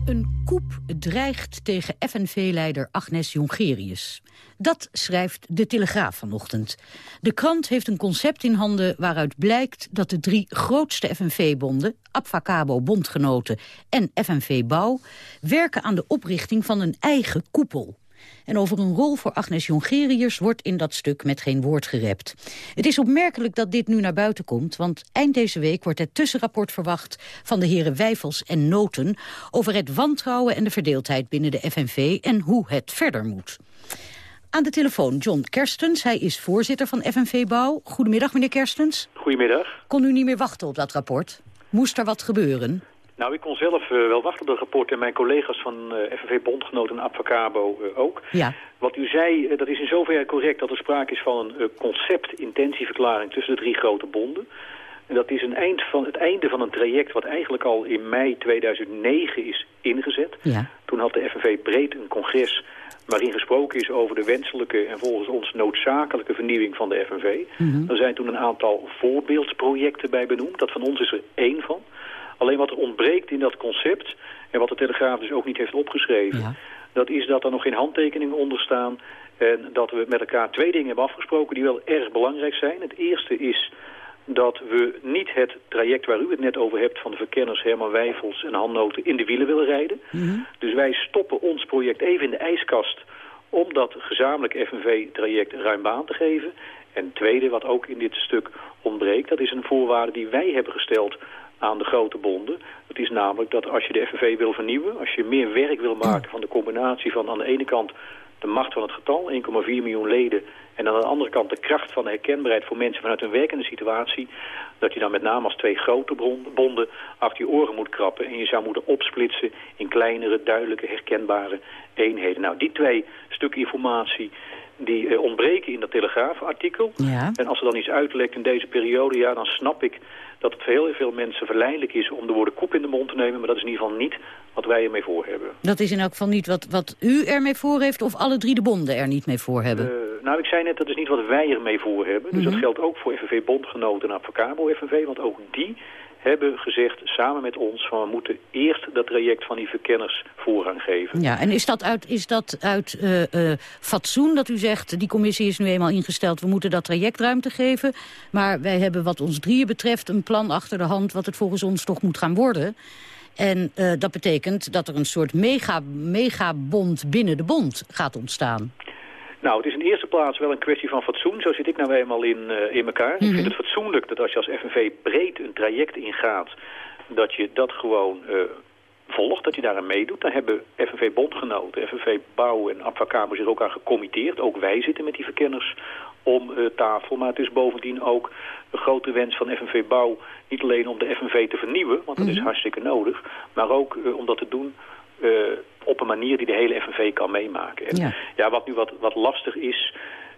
S23: Een koep dreigt tegen FNV-leider Agnes Jongerius. Dat schrijft De Telegraaf vanochtend. De krant heeft een concept in handen waaruit blijkt dat de drie grootste FNV-bonden... Abfacabo Bondgenoten en FNV Bouw... werken aan de oprichting van een eigen koepel. En over een rol voor Agnes Jongerius wordt in dat stuk met geen woord gerept. Het is opmerkelijk dat dit nu naar buiten komt, want eind deze week wordt het tussenrapport verwacht van de heren Wijfels en Noten over het wantrouwen en de verdeeldheid binnen de FNV en hoe het verder moet. Aan de telefoon John Kerstens, hij is voorzitter van FNV Bouw. Goedemiddag meneer Kerstens.
S24: Goedemiddag.
S23: Kon u niet meer wachten op dat rapport? Moest er wat gebeuren?
S24: Nou, ik kon zelf uh, wel wachten op dat rapport en mijn collega's van uh, FNV Bondgenoten en Abfacabo uh, ook.
S23: Ja.
S24: Wat u zei, dat is in zoverre correct dat er sprake is van een concept-intentieverklaring tussen de drie grote bonden. En dat is een eind van, het einde van een traject wat eigenlijk al in mei 2009 is ingezet.
S23: Ja.
S24: Toen had de FNV breed een congres waarin gesproken is over de wenselijke en volgens ons noodzakelijke vernieuwing van de FNV.
S23: Mm -hmm.
S24: Er zijn toen een aantal voorbeeldprojecten bij benoemd. Dat van ons is er één van. Alleen wat er ontbreekt in dat concept, en wat de Telegraaf dus ook niet heeft opgeschreven...
S23: Ja.
S24: dat is dat er nog geen handtekeningen onder staan... en dat we met elkaar twee dingen hebben afgesproken die wel erg belangrijk zijn. Het eerste is dat we niet het traject waar u het net over hebt... van de verkenners Herman Wijfels en Hannoten in de wielen willen rijden. Dus wij stoppen ons project even in de ijskast... om dat gezamenlijk FNV-traject ruim baan te geven. En het tweede, wat ook in dit stuk ontbreekt... dat is een voorwaarde die wij hebben gesteld aan de grote bonden. Dat is namelijk dat als je de FNV wil vernieuwen... als je meer werk wil maken van de combinatie van aan de ene kant de macht van het getal, 1,4 miljoen leden... en aan de andere kant de kracht van de herkenbaarheid voor mensen vanuit een werkende situatie... dat je dan met name als twee grote bonden achter je oren moet krappen... en je zou moeten opsplitsen in kleinere, duidelijke, herkenbare eenheden. Nou, die twee stukken informatie die eh, ontbreken in dat Telegraafartikel.
S23: Ja.
S24: En als er dan iets uitlekt in deze periode, ja, dan snap ik dat het voor heel veel mensen verleidelijk is om de woorden koep in de mond te nemen. Maar dat is in ieder geval niet wat wij ermee voor hebben.
S23: Dat is in elk geval niet wat, wat u ermee voor heeft of alle drie de bonden er niet mee voor hebben?
S24: Uh, nou, ik zei net, dat is niet wat wij ermee voor hebben. Dus dat
S23: Mhm.
S24: geldt ook voor FNV-bondgenoten en Advocabo FNV. Want ook die hebben gezegd samen met ons van we moeten eerst dat traject van die verkenners voorrang geven.
S23: Ja, en is dat uit, is dat uit eh, eh, fatsoen dat u zegt... die commissie is nu eenmaal ingesteld, we moeten dat traject ruimte geven... maar wij hebben wat ons drieën betreft een plan achter de hand... wat het volgens ons toch moet gaan worden... En eh, dat betekent dat er een soort mega, megabond binnen de bond gaat ontstaan.
S24: Nou, het is in de eerste plaats wel een kwestie van fatsoen. Zo zit ik nou eenmaal in, eh, in elkaar. Ik vind het fatsoenlijk dat als je als FNV breed een traject ingaat... dat je dat gewoon eh, volgt, dat je daaraan meedoet. Daar hebben FNV-bondgenoten, FNV Bouw en Abfacabo zich ook aan gecommitteerd. Ook wij zitten met die verkenners om eh, tafel. Maar het is bovendien ook een grote wens van FNV Bouw... niet alleen om de FNV te vernieuwen, want dat is hartstikke nodig... maar ook om dat te doen op een manier die de hele FNV kan meemaken. En,
S23: Ja.
S24: ja, wat nu wat, wat lastig is...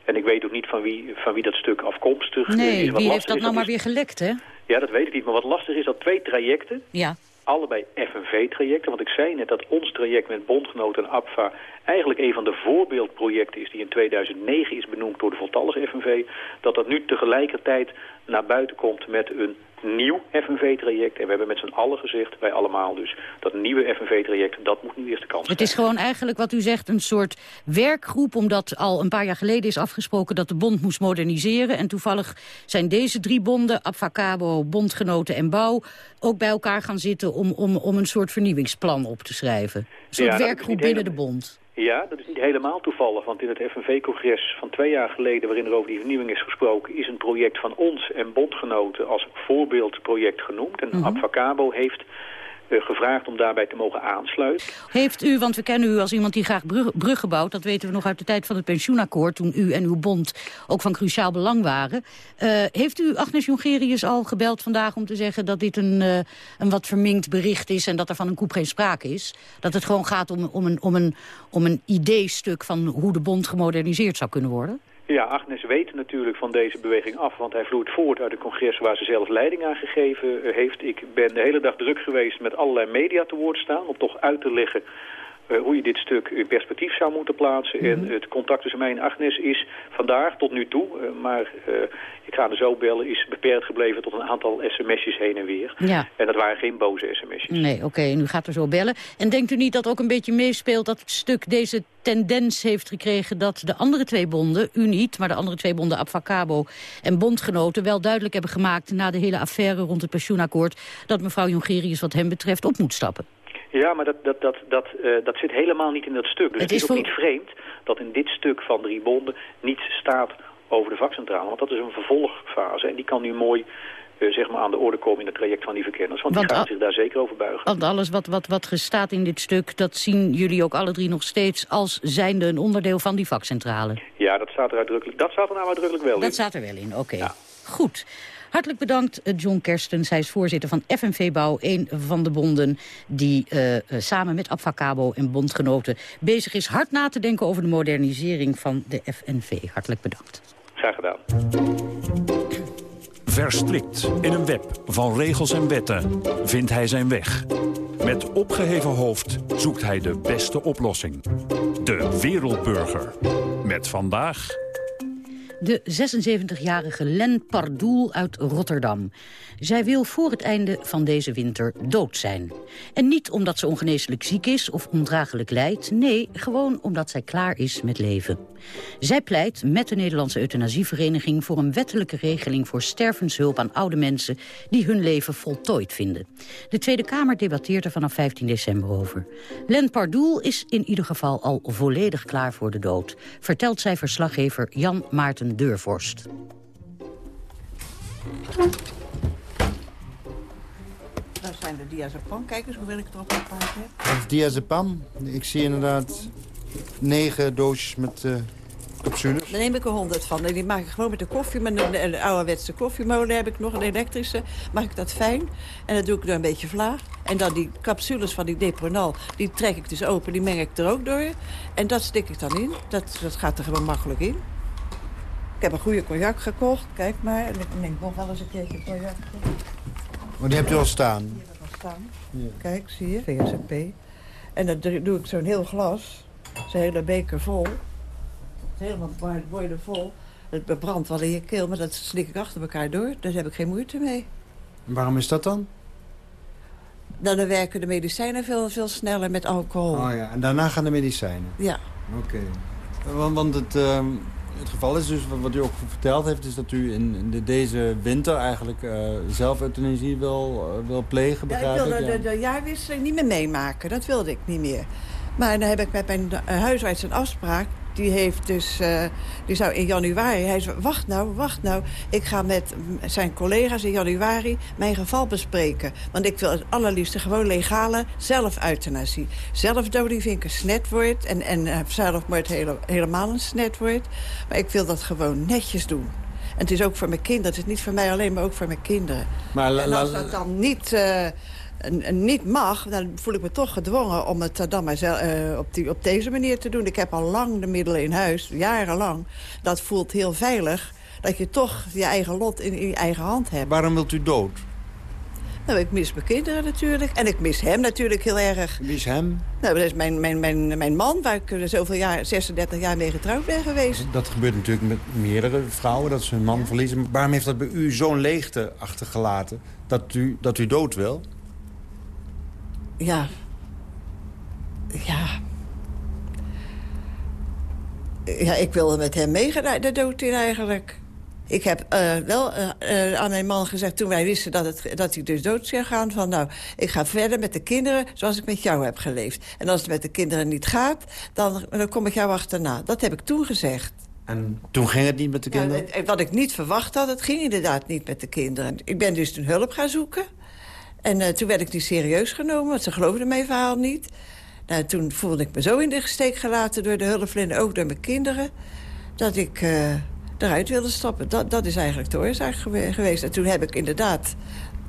S24: en ik weet ook niet van wie, van wie dat stuk afkomstig eh, is.
S23: Nee, wie heeft dat
S24: is,
S23: nou maar
S24: is-
S23: weer gelekt, hè?
S24: Ja, dat weet ik niet. Maar wat lastig is dat twee trajecten
S23: Ja.
S24: allebei FNV-trajecten. Want ik zei net dat ons traject met bondgenoten en APVA... eigenlijk een van de voorbeeldprojecten is die in 2009 is benoemd door de voltallige FNV. Dat dat nu tegelijkertijd naar buiten komt met een nieuw FNV-traject. En we hebben met z'n allen gezegd, wij allemaal dus... dat nieuwe FNV-traject, dat moet nu eerst de kans
S23: Het is gewoon eigenlijk wat u zegt een soort werkgroep... omdat al een paar jaar geleden is afgesproken dat de bond moest moderniseren. En toevallig zijn deze drie bonden, Abfacabo, Bondgenoten en Bouw... ook bij elkaar gaan zitten om, om, om een soort vernieuwingsplan op te schrijven. Een soort
S24: Ja,
S23: werkgroep binnen de bond.
S24: Ja, dat is niet helemaal toevallig, want in het FNV-congres van twee jaar geleden... waarin er over die vernieuwing is gesproken... is een project van ons en bondgenoten als voorbeeldproject genoemd. En. Advocabo heeft gevraagd om daarbij te mogen aansluiten.
S23: Heeft u, want we kennen u als iemand die graag brug- bruggen bouwt... dat weten we nog uit de tijd van het pensioenakkoord... toen u en uw bond ook van cruciaal belang waren. Eh, heeft u Agnes Jongerius al gebeld vandaag om te zeggen... dat dit een, eh, een wat verminkt bericht is en dat er van een koep geen sprake is? Dat het gewoon gaat om, om, een, om, een, om een ideestuk van hoe de bond gemoderniseerd zou kunnen worden?
S24: Ja, Agnes weet natuurlijk van deze beweging af, want hij vloeit voort uit een congres waar ze zelf leiding aan gegeven heeft. Ik ben de hele dag druk geweest met allerlei media te woord staan om toch uit te leggen hoe je dit stuk in perspectief zou moeten plaatsen. En het contact tussen mij en Agnes is vandaag tot nu toe, eh, maar eh, ik ga er zo bellen, is beperkt gebleven tot een aantal sms'jes heen en weer.
S23: Ja.
S24: En dat waren geen boze sms'jes.
S23: Nee, oké, en u gaat er zo bellen. En denkt u niet dat ook een beetje meespeelt dat het stuk deze tendens heeft gekregen... dat de andere twee bonden, u niet, maar de andere twee bonden... Abfacabo en Bondgenoten wel duidelijk hebben gemaakt... na de hele affaire rond het pensioenakkoord... dat mevrouw Jongerius wat hem betreft op moet stappen?
S24: Ja, maar dat, dat, dat, dat, eh, dat zit helemaal niet in dat stuk. Dus
S23: Het
S24: het, is ook
S23: voor-
S24: niet vreemd dat in dit stuk van drie bonden niets staat over de vakcentrale. Want dat is een vervolgfase en die kan nu mooi eh, zeg maar aan de orde komen in het traject van die verkenners. Want,
S23: Want
S24: die gaan
S23: al-
S24: zich daar zeker over buigen.
S23: Want alles wat, wat, wat gestaat in dit stuk... dat zien jullie ook alle drie nog steeds als zijnde een onderdeel van die vakcentrale.
S24: Ja, dat staat er uitdrukkelijk, dat staat er nou uitdrukkelijk wel in.
S23: Dat staat er wel in, oké. Goed. Hartelijk bedankt, eh, John Kerstens. Hij is voorzitter van FNV Bouw, een van de bonden... die eh, eh, samen met Abfacabo en bondgenoten bezig is hard na te denken... over de modernisering van de FNV. Hartelijk bedankt.
S24: Graag gedaan.
S25: Verstrikt in een web van regels en wetten vindt hij zijn weg. Met opgeheven hoofd zoekt hij de beste oplossing. De wereldburger. Met vandaag...
S23: De 76-jarige Len Pardoel uit Rotterdam. Zij wil voor het einde van deze winter dood zijn. En niet omdat ze ongeneeslijk ziek is of ondraaglijk lijdt. Nee, gewoon omdat zij klaar is met leven. Zij pleit met de Nederlandse Euthanasievereniging... voor een wettelijke regeling voor stervenshulp aan oude mensen... die hun leven voltooid vinden. De Tweede Kamer debatteert er vanaf 15 december over. Len Pardoel is in ieder geval al volledig klaar voor de dood. Vertelt zij verslaggever Jan Maarten Deurvorst.
S26: Dat zijn de diazepam. Kijk eens hoeveel ik erop geplaatst heb.
S27: Dat is diazepam. Ik zie inderdaad negen doosjes met uh, capsules.
S26: Daar neem ik er honderd van. En die maak ik gewoon met de koffie. Met een, een ouderwetse koffiemolen heb ik nog, een elektrische. Maak ik dat fijn. En dan doe ik er een beetje vlaag. En dan die capsules van die Depronal, die trek ik dus open. Die meng ik er ook door. En dat stik ik dan in. Dat, dat gaat er gewoon makkelijk in. Ik heb een goede cognac gekocht. Kijk maar. En ik neem nog wel eens een keertje cognac.
S27: Maar die hebt u al staan?
S26: Die heb ik al staan. Ja. Kijk, zie je? VSP. En dan doe ik zo'n heel glas. Zo'n hele beker vol. Helemaal vol. Het brandt wel in je keel, maar dat slik ik achter elkaar door. Daar heb ik geen moeite mee.
S27: En waarom is dat dan?
S26: Nou, dan werken de medicijnen veel, veel sneller met alcohol.
S27: Oh ja, en daarna gaan de medicijnen?
S26: Ja.
S27: Oké. Want, want het, uh, het geval is dus, wat u ook verteld heeft... is dat u in de, deze winter eigenlijk uh, zelf euthanasie wil, uh, wil plegen, begrijp
S26: ja, ik? wilde de, de, de jaarwisseling niet meer meemaken. Dat wilde ik niet meer. Maar dan heb ik met mijn huisarts een afspraak die heeft dus, uh, die zou in januari, hij zei, wacht nou, wacht nou. Ik ga met zijn collega's in januari mijn geval bespreken. Want ik wil het allerliefste gewoon legale zelf-euthanasie. Zelfdoding vind ik een snetwoord en, en uh, zelfmoord hele, helemaal een snetwoord. Maar ik wil dat gewoon netjes doen. En het is ook voor mijn kinderen. Het is niet voor mij alleen, maar ook voor mijn kinderen. Maar en als dat dan niet... Uh, niet mag, dan voel ik me toch gedwongen om het dan maar uh, op, die, op deze manier te doen. Ik heb al lang de middelen in huis, jarenlang. Dat voelt heel veilig, dat je toch je eigen lot in, in je eigen hand hebt.
S27: Waarom wilt u dood?
S26: Nou, ik mis mijn kinderen natuurlijk. En ik mis hem natuurlijk heel erg.
S27: Mis hem?
S26: Nou, dat is mijn, mijn, mijn, mijn man, waar ik zoveel jaar, 36 jaar mee getrouwd ben geweest.
S27: Dat gebeurt natuurlijk met meerdere vrouwen, dat ze hun man verliezen. Waarom heeft dat bij u zo'n leegte achtergelaten dat u, dat u dood wil?
S26: Ja... Ja... Ja, ik wilde met hem meegaan de dood in eigenlijk. Ik heb uh, wel uh, uh, aan mijn man gezegd, toen wij wisten dat, het, dat hij dus dood zou gaan... van nou, ik ga verder met de kinderen zoals ik met jou heb geleefd. En als het met de kinderen niet gaat, dan, dan kom ik jou achterna. Dat heb ik toen gezegd.
S27: En toen ging het niet met de kinderen?
S26: Ja, wat ik niet verwacht had, het ging inderdaad niet met de kinderen. Ik ben dus toen hulp gaan zoeken. En uh, toen werd ik niet serieus genomen, want ze geloofden mijn verhaal niet. Nou, toen voelde ik me zo in de steek gelaten door de hulpverlener, ook door mijn kinderen... dat ik uh, eruit wilde stappen. Dat, dat is eigenlijk de oorzaak geweest. En toen heb ik inderdaad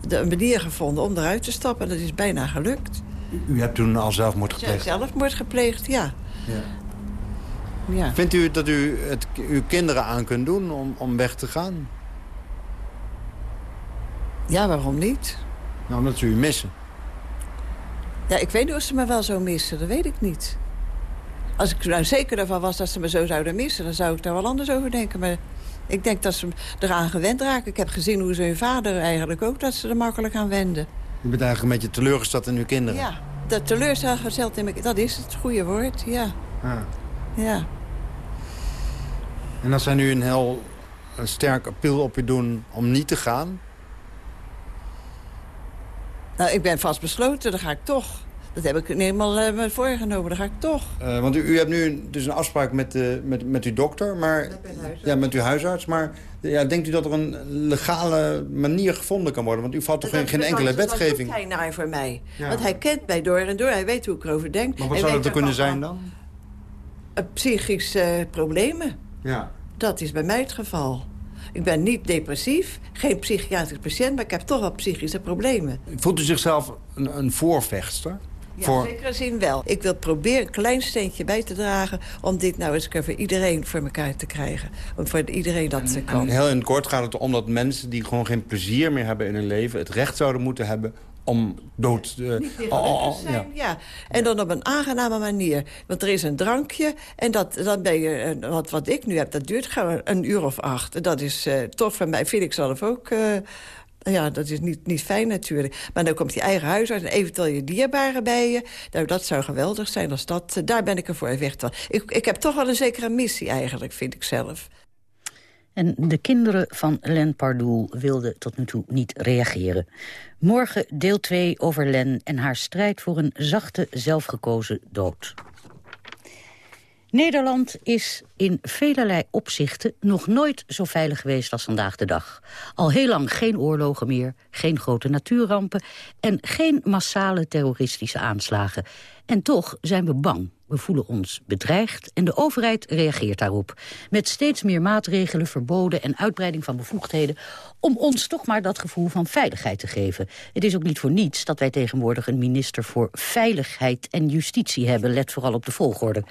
S26: de, een manier gevonden om eruit te stappen. En dat is bijna gelukt.
S27: U hebt toen al zelfmoord gepleegd?
S26: Zelfmoord gepleegd, ja. ja.
S27: ja. Vindt u dat u het uw kinderen aan kunt doen om, om weg te gaan?
S26: Ja, waarom niet?
S27: Nou, omdat ze u missen.
S26: Ja, ik weet niet of ze me wel zo missen. Dat weet ik niet. Als ik nou zeker ervan was dat ze me zo zouden missen... dan zou ik daar wel anders over denken. Maar ik denk dat ze eraan gewend raken. Ik heb gezien hoe ze hun vader eigenlijk ook... dat ze er makkelijk aan wenden.
S27: U bent eigenlijk een beetje teleurgesteld in uw kinderen?
S26: Ja, dat teleurgesteld in mijn Dat is het goede woord, ja.
S27: Ah.
S26: Ja.
S27: En als zij nu een heel een sterk appeal op u doen om niet te gaan...
S26: Nou, ik ben vastbesloten, dan ga ik toch. Dat heb ik helemaal uh, voorgenomen, dan ga ik toch.
S27: Uh, want u, u, hebt nu dus een afspraak met, uh, met, met uw dokter, maar, ja, met uw huisarts. Maar ja, denkt u dat er een legale manier gevonden kan worden? Want u valt toch in geen enkele wetgeving?
S26: Dat hij naar voor mij. Ja. Want hij kent mij door en door, hij weet hoe ik erover denk.
S27: Maar wat zou dat er kunnen zijn dan?
S26: Psychische problemen.
S27: Ja.
S26: Dat is bij mij het geval. Ik ben niet depressief, geen psychiatrisch patiënt... maar ik heb toch wel psychische problemen.
S27: Voelt u zichzelf een, een voorvechter?
S26: Ja, voor... zekere zin wel. Ik wil proberen een klein steentje bij te dragen... om dit nou eens voor iedereen voor elkaar te krijgen. Om voor iedereen dat te kan.
S27: heel in kort gaat het om dat mensen die gewoon geen plezier meer hebben in hun leven... het recht zouden moeten hebben om dood... Uh,
S26: Niet oh, zijn, ja. ja. En dan op een aangename manier. Want er is een drankje en dat, dan ben je... Wat, wat ik nu heb, dat duurt gewoon een uur of acht. Dat is uh, toch van mij, vind ik zelf ook... Uh, ja, dat is niet, niet fijn natuurlijk. Maar dan komt je eigen huisarts en eventueel je dierbaren bij je. Nou, dat zou geweldig zijn als dat... daar ben ik ervoor weg. Ik, ik heb toch wel een zekere missie eigenlijk, vind ik zelf.
S23: En de kinderen van Len Pardoel wilden tot nu toe niet reageren. Morgen deel 2 over Len en haar strijd voor een zachte, zelfgekozen dood. Nederland is in velerlei opzichten nog nooit zo veilig geweest als vandaag de dag. Al heel lang geen oorlogen meer, geen grote natuurrampen... en geen massale terroristische aanslagen. En toch zijn we bang. We voelen ons bedreigd en de overheid reageert daarop. Met steeds meer maatregelen, verboden en uitbreiding van bevoegdheden... om ons toch maar dat gevoel van veiligheid te geven. Het is ook niet voor niets dat wij tegenwoordig een minister voor Veiligheid en Justitie hebben. Let vooral op de volgorde.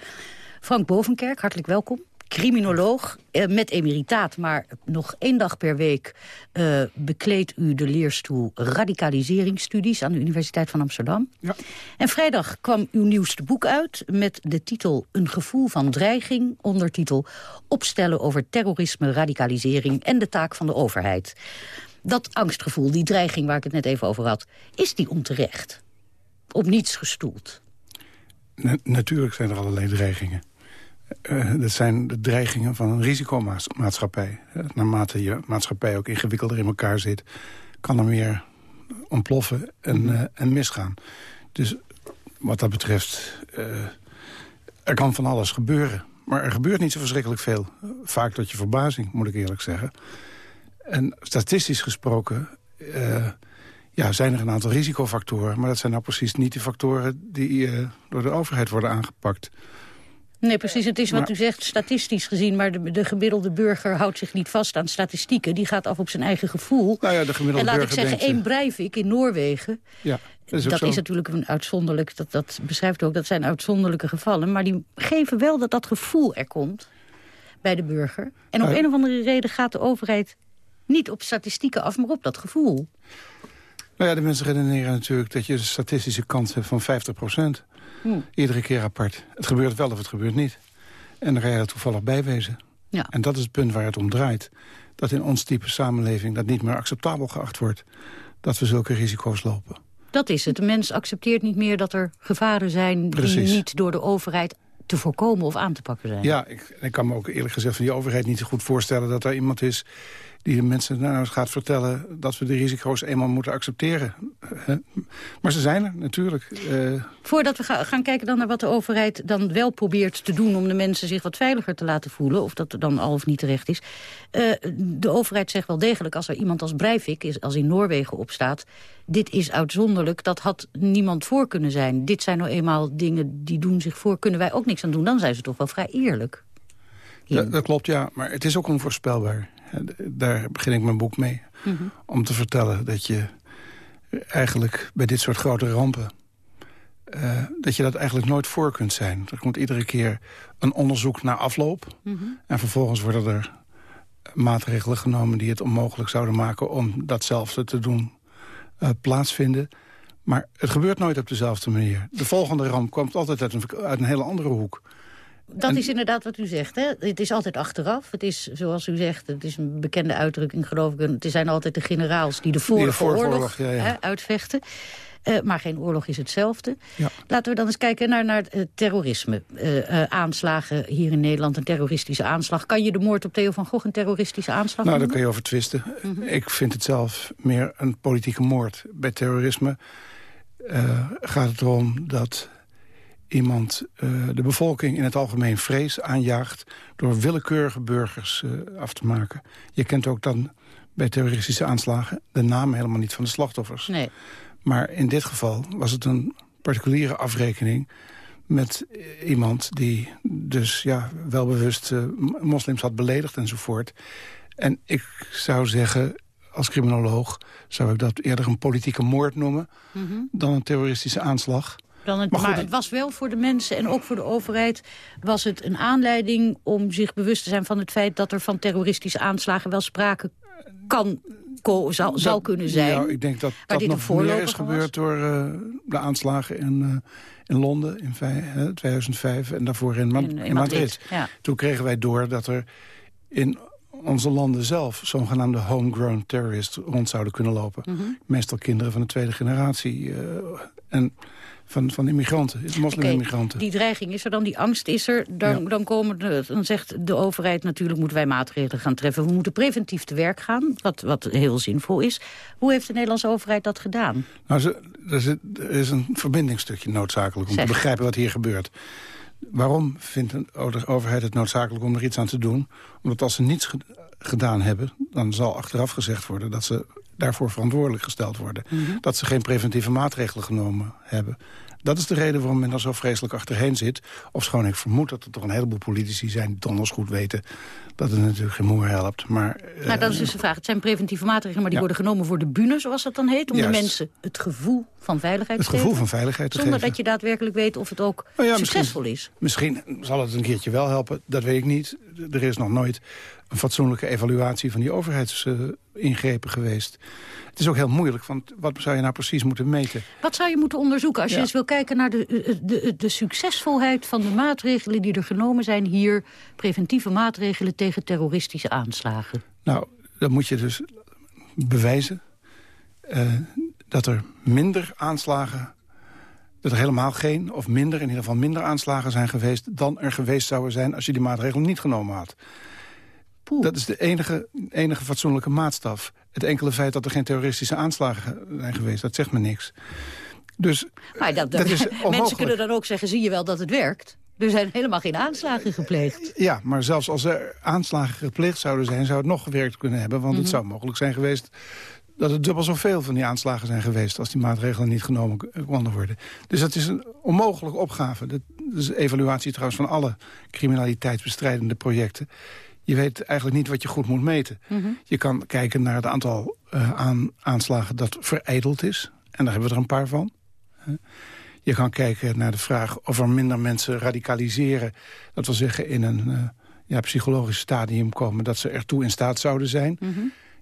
S23: Frank Bovenkerk, hartelijk welkom. Criminoloog, eh, met emeritaat, maar nog één dag per week uh, bekleedt u de leerstoel radicaliseringsstudies aan de Universiteit van Amsterdam. Ja. En vrijdag kwam uw nieuwste boek uit met de titel Een gevoel van dreiging, ondertitel Opstellen over terrorisme, radicalisering en de taak van de overheid. Dat angstgevoel, die dreiging waar ik het net even over had, is die onterecht? Op niets gestoeld?
S28: natuurlijk zijn er allerlei dreigingen. Uh, dat zijn de dreigingen van een risicomaatschappij. Uh, naarmate je maatschappij ook ingewikkelder in elkaar zit... kan er meer ontploffen en, uh, en misgaan. Dus wat dat betreft... er kan van alles gebeuren. Maar er gebeurt niet zo verschrikkelijk veel. Vaak tot je verbazing, moet ik eerlijk zeggen. En statistisch gesproken ja, zijn er een aantal risicofactoren. Maar dat zijn nou precies niet de factoren die door de overheid worden aangepakt.
S23: Nee, precies. Het is wat u zegt, statistisch gezien. Maar de, de, gemiddelde burger houdt zich niet vast aan statistieken. Die gaat af op zijn eigen gevoel.
S28: Nou ja, de gemiddelde
S23: en laat
S28: ik
S23: zeggen, één Breivik in Noorwegen...
S28: Ja,
S23: dat, is, dat is, natuurlijk een uitzonderlijk... Dat, dat beschrijft ook, dat zijn uitzonderlijke gevallen. Maar die geven wel dat dat gevoel er komt bij de burger. En op een of andere reden gaat de overheid niet op statistieken af... maar op dat gevoel.
S28: Nou ja, de mensen redeneren natuurlijk dat je een statistische kans hebt van 50 procent. Hmm. Iedere keer apart. Het gebeurt wel of het gebeurt niet. En dan ga je er toevallig bij wezen. Ja. En dat is het punt waar het om draait. Dat in ons type samenleving dat niet meer acceptabel geacht wordt. Dat we zulke risico's lopen.
S23: Dat is het. De mens accepteert niet meer dat er gevaren zijn... die niet door de overheid te voorkomen of aan te pakken zijn.
S28: Ja, ik, ik kan me ook eerlijk gezegd van die overheid niet goed voorstellen... dat er iemand is die de mensen nou gaat vertellen... dat we de risico's eenmaal moeten accepteren. Maar ze zijn er, natuurlijk. Uh...
S23: Voordat we gaan kijken dan naar wat de overheid dan wel probeert te doen... om de mensen zich wat veiliger te laten voelen... of dat er dan al of niet terecht is. Uh, de overheid zegt wel degelijk, als er iemand als Breivik... als in Noorwegen opstaat, dit is uitzonderlijk... dat had niemand voor kunnen zijn. Dit zijn nou eenmaal dingen die doen zich voor... kunnen wij ook niks aan doen. Dan zijn ze toch wel vrij eerlijk.
S28: Dat, dat klopt, ja. Maar het is ook onvoorspelbaar. Daar begin ik mijn boek mee. Mhm. Om te vertellen dat je eigenlijk bij dit soort grote rampen... Uh, dat je dat eigenlijk nooit voor kunt zijn. Er komt iedere keer een onderzoek naar afloop. Mhm. En vervolgens worden er maatregelen genomen... die het onmogelijk zouden maken om datzelfde te doen uh, plaatsvinden. Maar het gebeurt nooit op dezelfde manier. De volgende ramp komt altijd uit een, uit een hele andere hoek.
S23: Dat is inderdaad wat u zegt. Hè? Het is altijd achteraf. Het is, zoals u zegt, het is een bekende uitdrukking, geloof ik. Het zijn altijd de generaals die de vorige oorlog ja, ja. Hè, uitvechten. Uh, maar geen oorlog is hetzelfde. Ja. Laten we dan eens kijken naar, naar uh, terrorisme. Uh, aanslagen hier in Nederland, een terroristische aanslag. Kan je de moord op Theo van Gogh een terroristische aanslag
S28: Nou, daar kan je over twisten. Mhm. Ik vind het zelf meer een politieke moord. Bij terrorisme gaat het erom dat iemand uh, de bevolking in het algemeen vrees aanjaagt... door willekeurige burgers uh, af te maken. Je kent ook dan bij terroristische aanslagen de naam helemaal niet van de slachtoffers.
S23: Nee.
S28: Maar in dit geval was het een particuliere afrekening met uh, iemand die dus ja, welbewust moslims had beledigd enzovoort. En ik zou zeggen, als criminoloog zou ik dat eerder een politieke moord noemen... Mm -hmm. dan een terroristische aanslag
S23: dan het, maar, het was wel voor de mensen en ook voor de overheid... was het een aanleiding om zich bewust te zijn van het feit... dat er van terroristische aanslagen wel sprake kan ko- zou, zou kunnen zijn.
S28: Ja, ik denk dat dat nog meer is
S23: was.
S28: gebeurd door eh, de aanslagen in, eh, in Londen in vij- hè, 2005 en daarvoor in, Ma-
S23: In- in
S28: in
S23: Madrid,
S28: Madrid.
S23: ja.
S28: Toen kregen wij door dat er in onze landen zelf zogenaamde homegrown terrorists rond zouden kunnen lopen.
S23: Mhm.
S28: Meestal kinderen van de tweede generatie eh, en van, van immigranten, moslim-immigranten.
S23: Die dreiging is er dan, die angst is er. Dan, dan, komen de, dan zegt de overheid natuurlijk moeten wij maatregelen gaan treffen. We moeten preventief te werk gaan, wat, wat heel zinvol is. Hoe heeft de Nederlandse overheid dat gedaan?
S28: Nou, ze, er, zit- er is een verbindingstukje noodzakelijk om
S23: Zeg.
S28: te begrijpen wat hier gebeurt. Waarom vindt de overheid het noodzakelijk om er iets aan te doen? Omdat als ze niets ge- gedaan hebben... dan zal achteraf gezegd worden dat ze daarvoor verantwoordelijk gesteld worden. Dat ze geen preventieve maatregelen genomen hebben. Dat is de reden waarom men er zo vreselijk achterheen zit. Of schoon ik vermoed dat er toch een heleboel politici zijn... die donders goed weten dat het natuurlijk geen moer helpt. Maar, eh,
S23: nou, dat is dus de vraag. Het zijn preventieve maatregelen, maar die
S28: Ja.
S23: worden genomen voor de bühne, zoals dat dan heet. Om
S28: Juist.
S23: de mensen het gevoel van veiligheid
S28: Het
S23: te geven.
S28: gevoel van veiligheid te
S23: Zonder
S28: geven.
S23: dat je daadwerkelijk weet of het ook
S28: Nou ja,
S23: succesvol
S28: misschien,
S23: is.
S28: Misschien zal het een keertje wel helpen, dat weet ik niet. Er is nog nooit een fatsoenlijke evaluatie van die overheidsingrepen geweest. Het is ook heel moeilijk, want wat zou je nou precies moeten meten?
S23: Wat zou je moeten onderzoeken als je eens wil kijken naar de, de, de, de succesvolheid van de maatregelen die er genomen zijn hier, preventieve maatregelen tegen terroristische aanslagen?
S28: Nou, dan moet je dus bewijzen eh, dat er minder aanslagen... dat er helemaal geen, of minder, in ieder geval minder aanslagen zijn geweest... dan er geweest zouden zijn als je die maatregelen niet genomen had. Dat is de enige, enige fatsoenlijke maatstaf. Het enkele feit dat er geen terroristische aanslagen zijn geweest, dat zegt me niks. Dus
S23: Maar dat,
S28: dat is [LAUGHS]
S23: mensen kunnen dan ook zeggen, zie je wel dat het werkt? Er zijn helemaal geen aanslagen gepleegd.
S28: Ja, maar zelfs als er aanslagen gepleegd zouden zijn... zou het nog gewerkt kunnen hebben. Want
S23: Mhm.
S28: het zou mogelijk zijn geweest dat het dubbel zoveel van die aanslagen zijn geweest... als die maatregelen niet genomen konden worden. Dus dat is een onmogelijke opgave. Dat is evaluatie trouwens van alle criminaliteitsbestrijdende projecten. Je weet eigenlijk niet wat je goed moet meten.
S23: Mhm.
S28: Je kan kijken naar het aantal eh, aan, aanslagen dat verijdeld is. En daar hebben we er een paar van. Je kan kijken naar de vraag of er minder mensen radicaliseren. Dat wil zeggen in een eh, ja, psychologisch stadium komen... dat ze ertoe in staat zouden zijn.
S23: Mhm.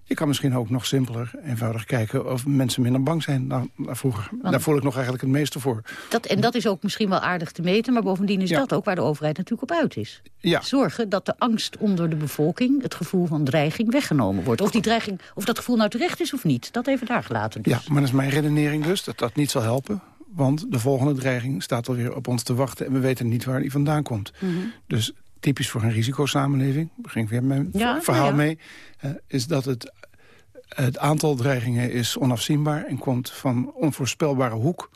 S28: Je kan misschien ook nog simpeler, eenvoudig kijken... of mensen minder bang zijn dan, dan vroeger. Daar voel ik nog eigenlijk het meeste voor.
S23: Dat, en dat is ook misschien wel aardig te meten, maar bovendien is
S28: Ja.
S23: dat ook waar de overheid natuurlijk op uit is.
S28: Ja.
S23: Zorgen dat de angst onder de bevolking, het gevoel van dreiging, weggenomen wordt. Of, die dreiging, of dat gevoel nou terecht is of niet, dat even daar gelaten dus.
S28: Ja, maar dat is mijn redenering dus, dat dat niet zal helpen. Want de volgende dreiging staat alweer op ons te wachten... en we weten niet waar die vandaan komt.
S23: Mhm.
S28: Dus typisch voor een risicosamenleving, begin ik weer mijn
S23: Ja,
S28: verhaal
S23: ja.
S28: mee... eh, is dat het, het aantal dreigingen is onafzienbaar... en komt van onvoorspelbare hoek.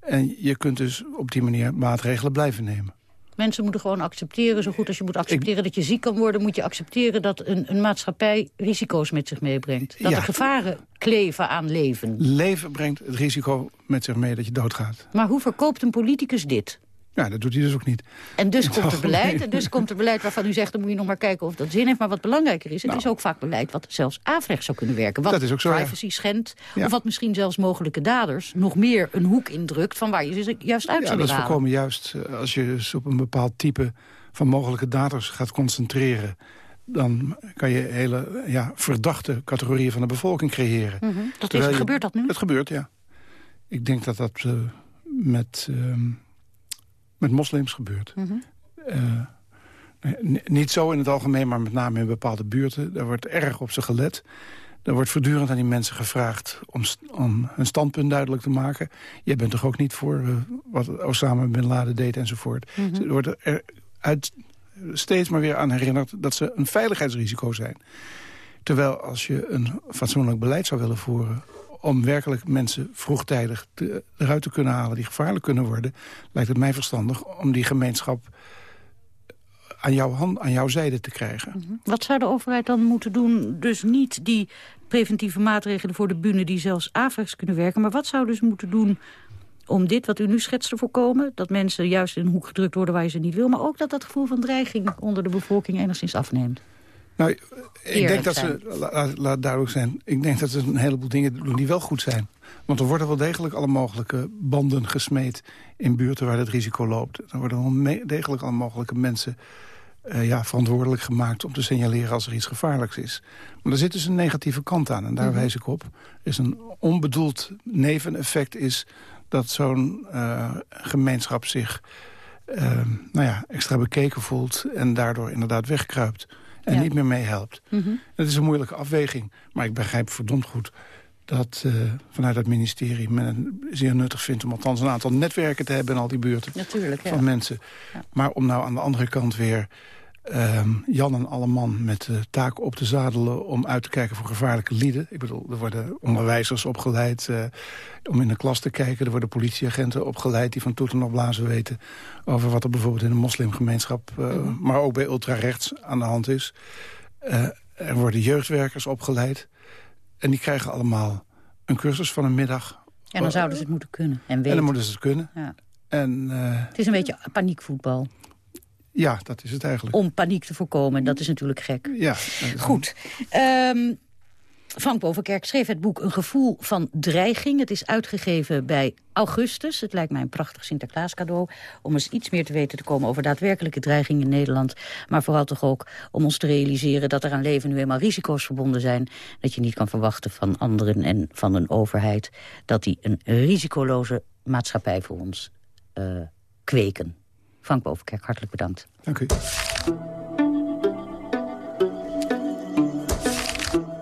S28: En je kunt dus op die manier maatregelen blijven nemen.
S23: Mensen moeten gewoon accepteren, zo goed als je moet accepteren dat je ziek kan worden... moet je accepteren dat een, een maatschappij risico's met zich meebrengt. Dat
S28: Ja.
S23: er gevaren kleven aan leven.
S28: Leven brengt het risico met zich mee dat je doodgaat.
S23: Maar hoe verkoopt een politicus dit?
S28: Ja, dat doet hij dus ook niet.
S23: En dus [LAUGHS] komt er beleid,
S28: algemeen.
S23: en dus komt er beleid waarvan u zegt... dan moet je nog maar kijken of dat zin heeft. Maar wat belangrijker is, het is ook vaak beleid... wat zelfs averechts zou kunnen werken. Wat
S28: Nou. Dat is ook zo, ja.
S23: privacy schendt.
S28: Ja.
S23: Of wat misschien zelfs mogelijke daders... nog meer een hoek indrukt van waar je ze juist uit
S28: Ja,
S23: zou
S28: dat is voorkomen juist als je dus op een bepaald type van mogelijke daters gaat concentreren. Dan kan je hele ja, verdachte categorieën van de bevolking creëren.
S23: Mhm. Dat is,
S28: Terwijl je-
S23: gebeurt dat nu?
S28: Het gebeurt, ja. Ik denk dat dat eh, met, ehm, met moslims gebeurt.
S23: Mhm.
S28: Eh, niet zo in het algemeen, maar met name in bepaalde buurten. Daar wordt erg op ze gelet. Er wordt voortdurend aan die mensen gevraagd om, om hun standpunt duidelijk te maken. Jij bent toch ook niet voor eh, wat Osama Bin Laden deed enzovoort.
S23: Mhm.
S28: Ze worden er uit, steeds maar weer aan herinnerd dat ze een veiligheidsrisico zijn. Terwijl als je een fatsoenlijk beleid zou willen voeren om werkelijk mensen vroegtijdig eruit te kunnen halen... die gevaarlijk kunnen worden, lijkt het mij verstandig... om die gemeenschap aan jouw, hand, aan jouw zijde te krijgen.
S23: Wat zou de overheid dan moeten doen? Dus niet die preventieve maatregelen voor de bühne... die zelfs averechts kunnen werken. Maar wat zouden ze moeten doen om dit wat u nu schetst te voorkomen? Dat mensen juist in een hoek gedrukt worden waar je ze niet wil... maar ook dat dat gevoel van dreiging onder de bevolking enigszins afneemt.
S28: Nou, ik
S23: Eerlijk
S28: denk dat ze, la- la- laat duidelijk zijn... ik denk dat ze een heleboel dingen doen die wel goed zijn. Want er worden wel degelijk alle mogelijke banden gesmeed... in buurten waar het risico loopt. Er worden wel degelijk alle mogelijke mensen eh, ja, verantwoordelijk gemaakt om te signaleren als er iets gevaarlijks is. Maar er zit dus een negatieve kant aan en daar mm wijs ik op. is een onbedoeld neveneffect is dat zo'n uh, gemeenschap zich uh, nou ja, extra bekeken voelt... en daardoor inderdaad wegkruipt en niet meer meehelpt. Mm -hmm. Dat is een moeilijke afweging, maar ik begrijp verdomd goed dat uh, vanuit het ministerie men het zeer nuttig vindt... om althans een aantal netwerken te hebben in al die buurten
S23: Natuurlijk,
S28: van mensen. Ja. Maar om nou aan de andere kant weer uh, Jan en Alleman met de taak op te zadelen... om uit te kijken voor gevaarlijke lieden. Ik bedoel, er worden onderwijzers opgeleid uh, om in de klas te kijken. Er worden politieagenten opgeleid die van toeten op blazen weten... over wat er bijvoorbeeld in de moslimgemeenschap... Uh, mm -hmm. maar ook bij ultrarechts aan de hand is. Uh, er worden jeugdwerkers opgeleid. En die krijgen allemaal een cursus van een middag.
S23: En dan zouden ze het moeten kunnen. En, weten.
S28: en dan moeten ze het kunnen.
S23: Ja.
S28: En,
S23: het is een beetje paniekvoetbal.
S28: Ja, dat is het eigenlijk.
S23: Om paniek te voorkomen, dat is natuurlijk gek.
S28: Ja.
S23: Goed. Um, Frank Bovenkerk schreef het boek Een gevoel van dreiging. Het is uitgegeven bij Augustus. Het lijkt mij een prachtig Sinterklaas cadeau... om eens iets meer te weten te komen over daadwerkelijke dreiging in Nederland. Maar vooral toch ook om ons te realiseren dat er aan leven nu eenmaal risico's verbonden zijn. Dat je niet kan verwachten van anderen en van een overheid... dat die een risicoloze maatschappij voor ons uh, kweken. Frank Bovenkerk, hartelijk bedankt.
S28: Dank u.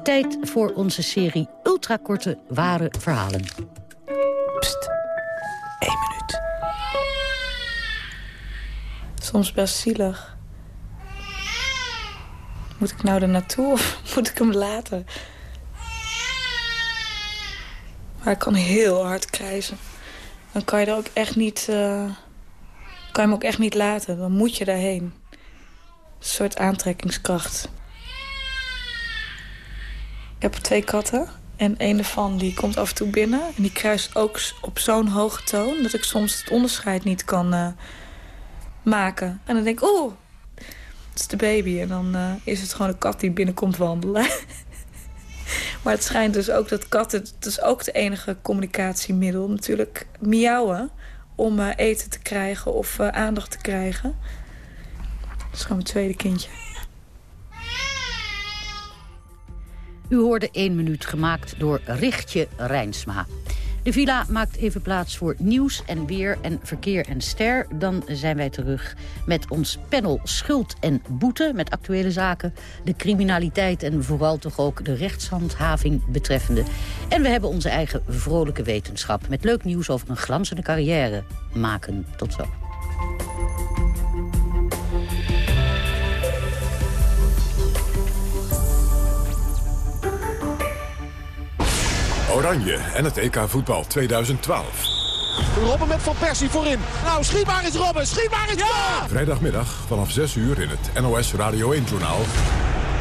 S23: Tijd voor onze serie ultrakorte ware verhalen.
S29: Pst, één minuut. Soms best zielig. Moet ik nou er naartoe of [LAUGHS] moet ik hem laten? Maar ik kan heel hard krijzen. Dan kan je er ook echt niet... Uh kan je hem ook echt niet laten. Dan moet je daarheen. Een soort aantrekkingskracht. Ik heb twee katten. En een daarvan die komt af en toe binnen. En die kruist ook op zo'n hoge toon... dat ik soms het onderscheid niet kan uh, maken. En dan denk ik, oeh, het is de baby. En dan uh, is het gewoon een kat die binnenkomt wandelen. [LAUGHS] maar het schijnt dus ook dat katten... het is ook de enige communicatiemiddel natuurlijk miauwen om uh, eten te krijgen of uh, aandacht te krijgen. Dat is gewoon mijn tweede kindje.
S23: U hoorde één minuut gemaakt door Richtje Rijnsma. De villa maakt even plaats voor nieuws en weer en verkeer en ster. Dan zijn wij terug met ons panel Schuld en Boete... met actuele zaken, de criminaliteit en vooral toch ook de rechtshandhaving betreffende. En we hebben onze eigen vrolijke wetenschap... met leuk nieuws over een glanzende carrière maken. Tot zo.
S1: Oranje en het EK voetbal 2012.
S30: Robben met Van Persie voorin. Nou, schiet maar eens Robben, schiet maar eens ja!
S1: Vrijdagmiddag vanaf 6 uur in het NOS Radio 1-journaal.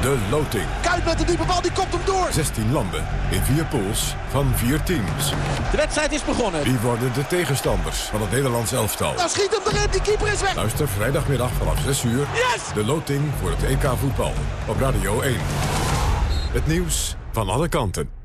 S1: De loting.
S30: Kuit met de diepe bal, die komt hem door.
S1: 16 landen in vier pools van vier teams.
S30: De wedstrijd is begonnen.
S1: Wie worden de tegenstanders van het Nederlands elftal?
S30: Nou schiet hem erin, die keeper is weg.
S1: Luister vrijdagmiddag vanaf 6 uur.
S30: Yes!
S1: De loting voor het EK voetbal op Radio 1. Het nieuws van alle kanten.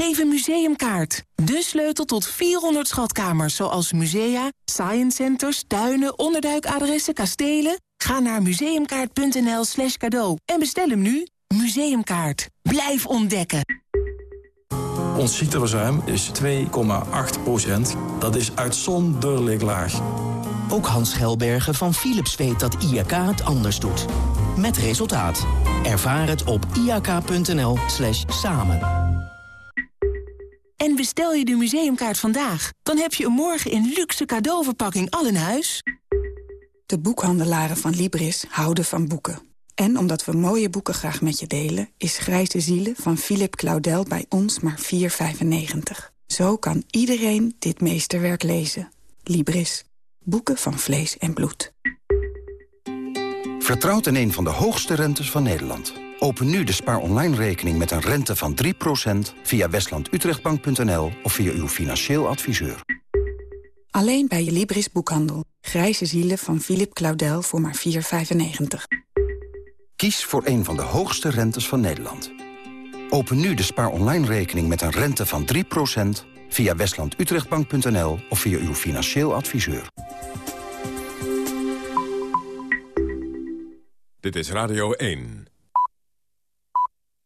S31: Geef een museumkaart. De sleutel tot 400 schatkamers, zoals musea, science centers, tuinen, onderduikadressen, kastelen. Ga naar museumkaart.nl slash cadeau en bestel hem nu. Museumkaart. Blijf ontdekken.
S32: Ons ziekteverzuim is 2,8 procent. Dat is uitzonderlijk laag.
S33: Ook Hans Gelbergen van Philips weet dat IAK het anders doet. met resultaat. Ervaar het op iak.nl slash samen.
S31: En bestel je de museumkaart vandaag, dan heb je een morgen in luxe cadeauverpakking al in huis.
S34: De boekhandelaren van Libris houden van boeken. En omdat we mooie boeken graag met je delen... is Grijze Zielen van Philip Claudel bij ons maar 4,95. Zo kan iedereen dit meesterwerk lezen. Libris. Boeken van vlees en bloed.
S35: Vertrouwt in een van de hoogste rentes van Nederland. Open nu de spaar online rekening met een rente van 3% via westlandutrechtbank.nl of via uw financieel adviseur.
S34: Alleen bij je Libris boekhandel. Grijze zielen van Philip Claudel voor maar 4,95.
S35: Kies voor een van de hoogste rentes van Nederland. Open nu de spaar online rekening met een rente van 3% via westlandutrechtbank.nl of via uw financieel adviseur.
S1: Dit is Radio 1.